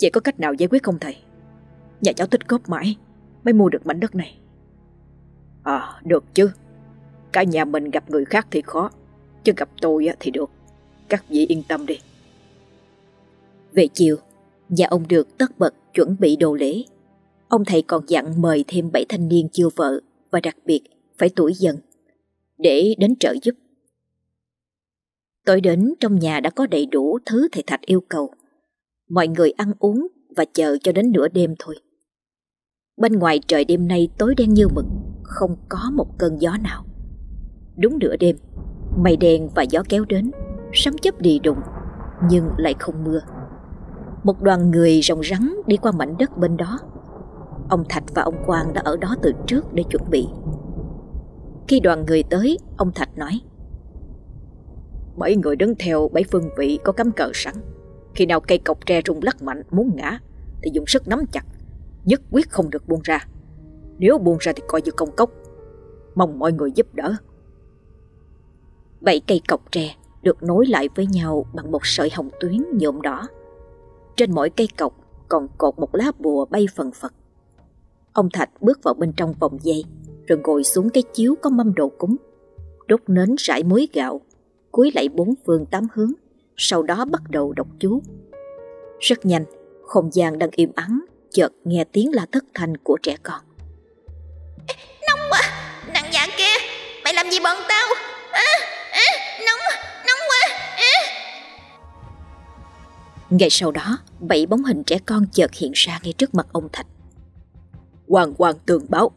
Vậy có cách nào giải quyết không thầy? Nhà cháu tích góp mãi mới mua được mảnh đất này. À, được chứ. Cả nhà mình gặp người khác thì khó, chứ gặp tôi thì được. Các vị yên tâm đi. Về chiều, nhà ông được tất bật chuẩn bị đồ lễ Ông thầy còn dặn mời thêm bảy thanh niên chưa vợ và đặc biệt phải tuổi dần để đến trợ giúp. Tối đến trong nhà đã có đầy đủ thứ thầy Thạch yêu cầu. Mọi người ăn uống và chờ cho đến nửa đêm thôi. Bên ngoài trời đêm nay tối đen như mực, không có một cơn gió nào. Đúng nửa đêm, mây đen và gió kéo đến, sấm chớp đi đụng nhưng lại không mưa. Một đoàn người rồng rắn đi qua mảnh đất bên đó. Ông Thạch và ông Quang đã ở đó từ trước để chuẩn bị. Khi đoàn người tới, Ông Thạch nói Bảy người đứng theo bảy phương vị có cắm cờ sẵn. Khi nào cây cọc tre rung lắc mạnh muốn ngã Thì dùng sức nắm chặt, Nhất quyết không được buông ra. Nếu buông ra thì coi như công cốc. Mong mọi người giúp đỡ. Bảy cây cọc tre được nối lại với nhau bằng một sợi hồng tuyến nhuộm đỏ. Trên mỗi cây cọc còn cột một lá bùa bay phần phật. Ông Thạch bước vào bên trong vòng dây Rồi ngồi xuống cái chiếu có mâm đồ cúng Đốt nến rải muối gạo Cúi lại bốn phương tám hướng Sau đó bắt đầu đọc chú Rất nhanh Không gian đang im ắng Chợt nghe tiếng la thất thanh của trẻ con Nóng quá Nàng già kia Mày làm gì bọn tao à, à, Nóng Nóng Ngay sau đó Bảy bóng hình trẻ con chợt hiện ra ngay trước mặt ông Thạch Hoàng hoàng tường báo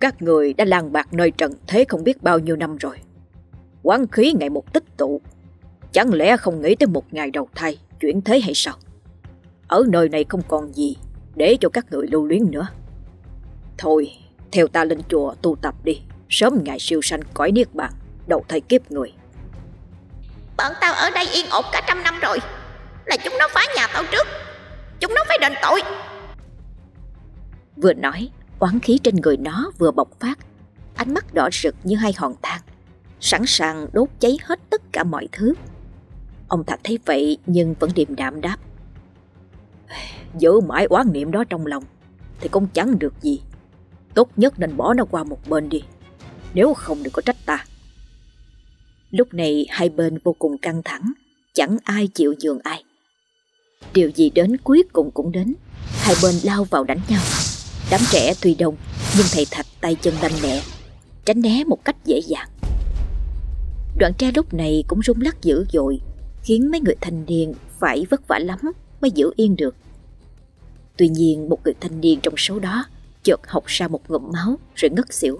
Các người đã lang bạc nơi trần thế không biết bao nhiêu năm rồi Quán khí ngày một tích tụ Chẳng lẽ không nghĩ tới một ngày đầu thai chuyển thế hay sao? Ở nơi này không còn gì để cho các người lưu luyến nữa. Thôi, theo ta lên chùa tu tập đi, sớm ngày siêu sanh cõi niết bàn, đầu thai kiếp người. Bọn tao ở đây yên ổn cả trăm năm rồi, là chúng nó phá nhà tao trước, chúng nó phải đền tội. Vừa nói, oán khí trên người nó vừa bộc phát, ánh mắt đỏ rực như hai hòn than, sẵn sàng đốt cháy hết tất cả mọi thứ. Ông Thạch thấy vậy nhưng vẫn điềm đạm đáp. Giữ mãi oán niệm đó trong lòng thì cũng chẳng được gì. Tốt nhất nên bỏ nó qua một bên đi, nếu không đừng có trách ta. Lúc này hai bên vô cùng căng thẳng, chẳng ai chịu nhường ai. Điều gì đến cuối cùng cũng đến, hai bên lao vào đánh nhau. Đám trẻ tuy đông, nhưng thầy Thạch tay chân lanh lẹ, tránh né một cách dễ dàng. Đoạn tre lúc này cũng rung lắc dữ dội, khiến mấy người thanh niên phải vất vả lắm mới giữ yên được. Tuy nhiên một người thanh niên trong số đó chợt học ra một ngụm máu rồi ngất xỉu.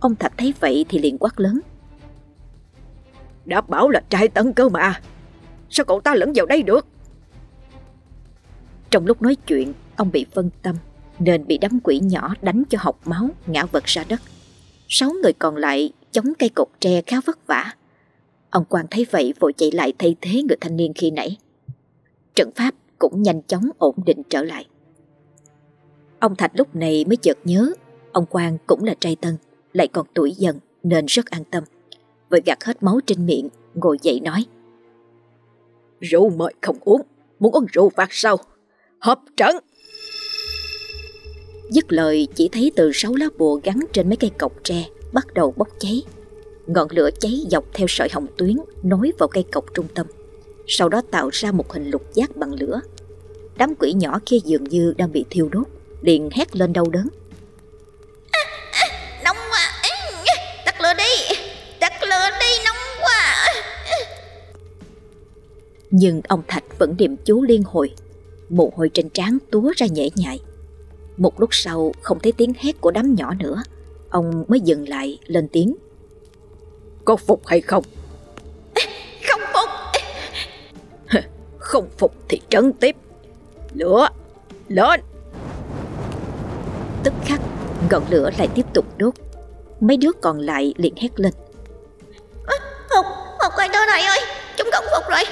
Ông Thạch thấy vậy thì liền quát lớn. Đã bảo là trai tấn cơ mà, sao cậu ta lẫn vào đây được? Trong lúc nói chuyện, ông bị phân tâm nên bị đám quỷ nhỏ đánh cho học máu ngã vật ra đất. Sáu người còn lại chống cây cột tre khá vất vả. Ông Quang thấy vậy vội chạy lại thay thế người thanh niên khi nãy. Trận pháp cũng nhanh chóng ổn định trở lại. Ông Thạch lúc này mới chợt nhớ ông Quang cũng là trai tân, lại còn tuổi dần nên rất an tâm. Vội gạt hết máu trên miệng, ngồi dậy nói. Rượu mời không uống, muốn uống rượu phạt sau. Hợp trận! Dứt lời chỉ thấy từ sáu lá bùa gắn trên mấy cây cọc tre bắt đầu bốc cháy. Ngọn lửa cháy dọc theo sợi hồng tuyến nối vào cây cọc trung tâm. Sau đó tạo ra một hình lục giác bằng lửa. Đám quỷ nhỏ kia dường như đang bị thiêu đốt, liền hét lên đau đớn. À, à, nóng quá, tắt lửa đi, tắt lửa đi, nóng quá. Nhưng ông Thạch vẫn niệm chú liên hồi, mồ hôi trên trán túa ra nhễ nhại. Một lúc sau không thấy tiếng hét của đám nhỏ nữa Ông mới dừng lại lên tiếng. Có phục hay không? Không phục. Không phục thì trấn tiếp. Lửa Lên. Tức khắc Ngọn lửa lại tiếp tục đốt. Mấy đứa còn lại liền hét lên. À, Phục Phục ơi đâu này ơi Chúng không phục rồi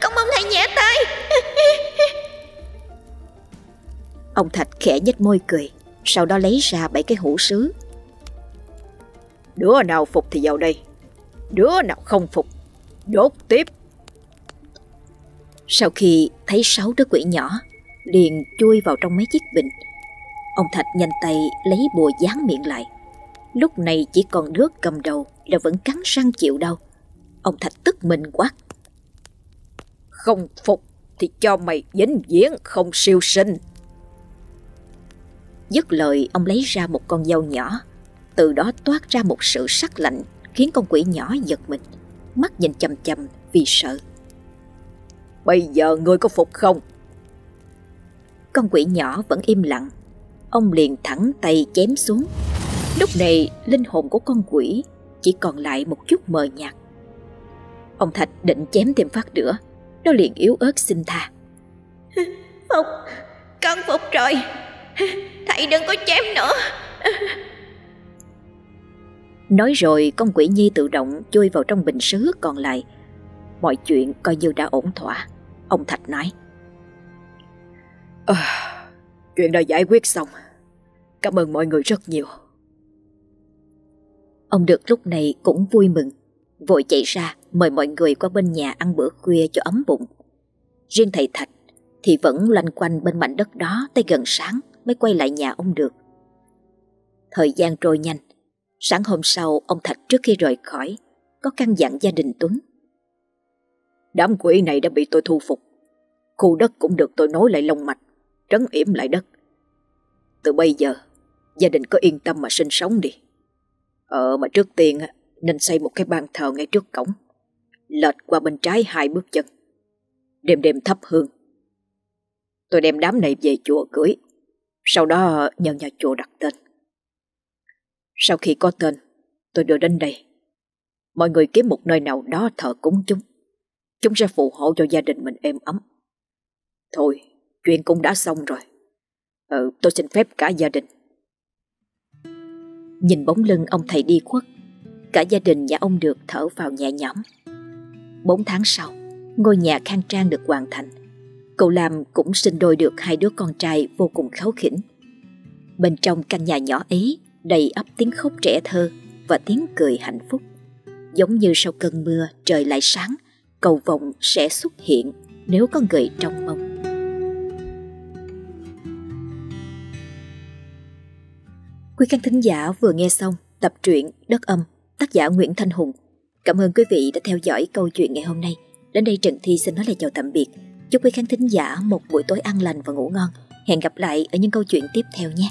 Con mong thầy nhẹ tay *laughs* Ông Thạch khẽ nhếch môi cười, Sau đó lấy ra bảy cái hũ sứ. Đứa nào phục thì vào đây, Đứa nào không phục Đốt tiếp. Sau khi thấy sáu đứa quỷ nhỏ, Liền chui vào trong mấy chiếc bình. Ông Thạch nhanh tay lấy bùa dán miệng lại. Lúc này chỉ còn đứa cầm đầu Là vẫn cắn răng chịu đau. Ông Thạch tức mình quát Không phục thì cho mày dính viễn không siêu sinh. Dứt lời ông lấy ra một con dao nhỏ Từ đó toát ra một sự sắc lạnh Khiến con quỷ nhỏ giật mình Mắt nhìn chầm chầm vì sợ. Bây giờ ngươi có phục không? Con quỷ nhỏ vẫn im lặng. Ông liền thẳng tay chém xuống. Lúc này linh hồn của con quỷ Chỉ còn lại một chút mờ nhạt. Ông Thạch định chém thêm phát nữa Nó liền yếu ớt xin tha. *laughs* Phục Con phục rồi Thầy đừng có chém nữa. Nói rồi con quỷ nhi tự động chui vào trong bình sứ còn lại. Mọi chuyện coi như đã ổn thỏa. Ông Thạch nói. À, Chuyện đã giải quyết xong. Cảm ơn mọi người rất nhiều. Ông được lúc này cũng vui mừng. Vội chạy ra mời mọi người qua bên nhà ăn bữa khuya cho ấm bụng. Riêng thầy Thạch thì vẫn loanh quanh bên mảnh đất đó tới gần sáng mới quay lại nhà ông được. Thời gian trôi nhanh, sáng hôm sau ông Thạch trước khi rời khỏi có căn dặn gia đình Tuấn. Đám quỷ này đã bị tôi thu phục, khu đất cũng được tôi nối lại lông mạch, trấn yểm lại đất. Từ bây giờ, gia đình có yên tâm mà sinh sống đi. Ờ mà trước tiên nên xây một cái bàn thờ ngay trước cổng, lệch qua bên trái hai bước chân. Đêm đêm thắp hương. Tôi đem đám này về chùa cưới sau đó nhờ nhà chùa đặt tên. Sau khi có tên, tôi đưa đến đây. Mọi người kiếm một nơi nào đó thờ cúng chúng. Chúng sẽ phù hộ cho gia đình mình êm ấm. Thôi, chuyện cũng đã xong rồi. Ừ, tôi xin phép cả gia đình. Nhìn bóng lưng ông thầy đi khuất, cả gia đình nhà ông được thở vào nhẹ nhõm. Bốn tháng sau, ngôi nhà khang trang được hoàn thành. Cậu làm cũng sinh đôi được hai đứa con trai vô cùng kháu khỉnh. Bên trong căn nhà nhỏ ấy đầy ấp tiếng khóc trẻ thơ và tiếng cười hạnh phúc. Giống như sau cơn mưa trời lại sáng, cầu vọng sẽ xuất hiện nếu có người trong mong. Quý khán thính giả vừa nghe xong tập truyện Đất âm tác giả Nguyễn Thanh Hùng. Cảm ơn quý vị đã theo dõi câu chuyện ngày hôm nay. Đến đây Trần Thi xin nói lời chào tạm biệt. Chúc quý khán thính giả một buổi tối an lành và ngủ ngon. Hẹn gặp lại ở những câu chuyện tiếp theo nhé.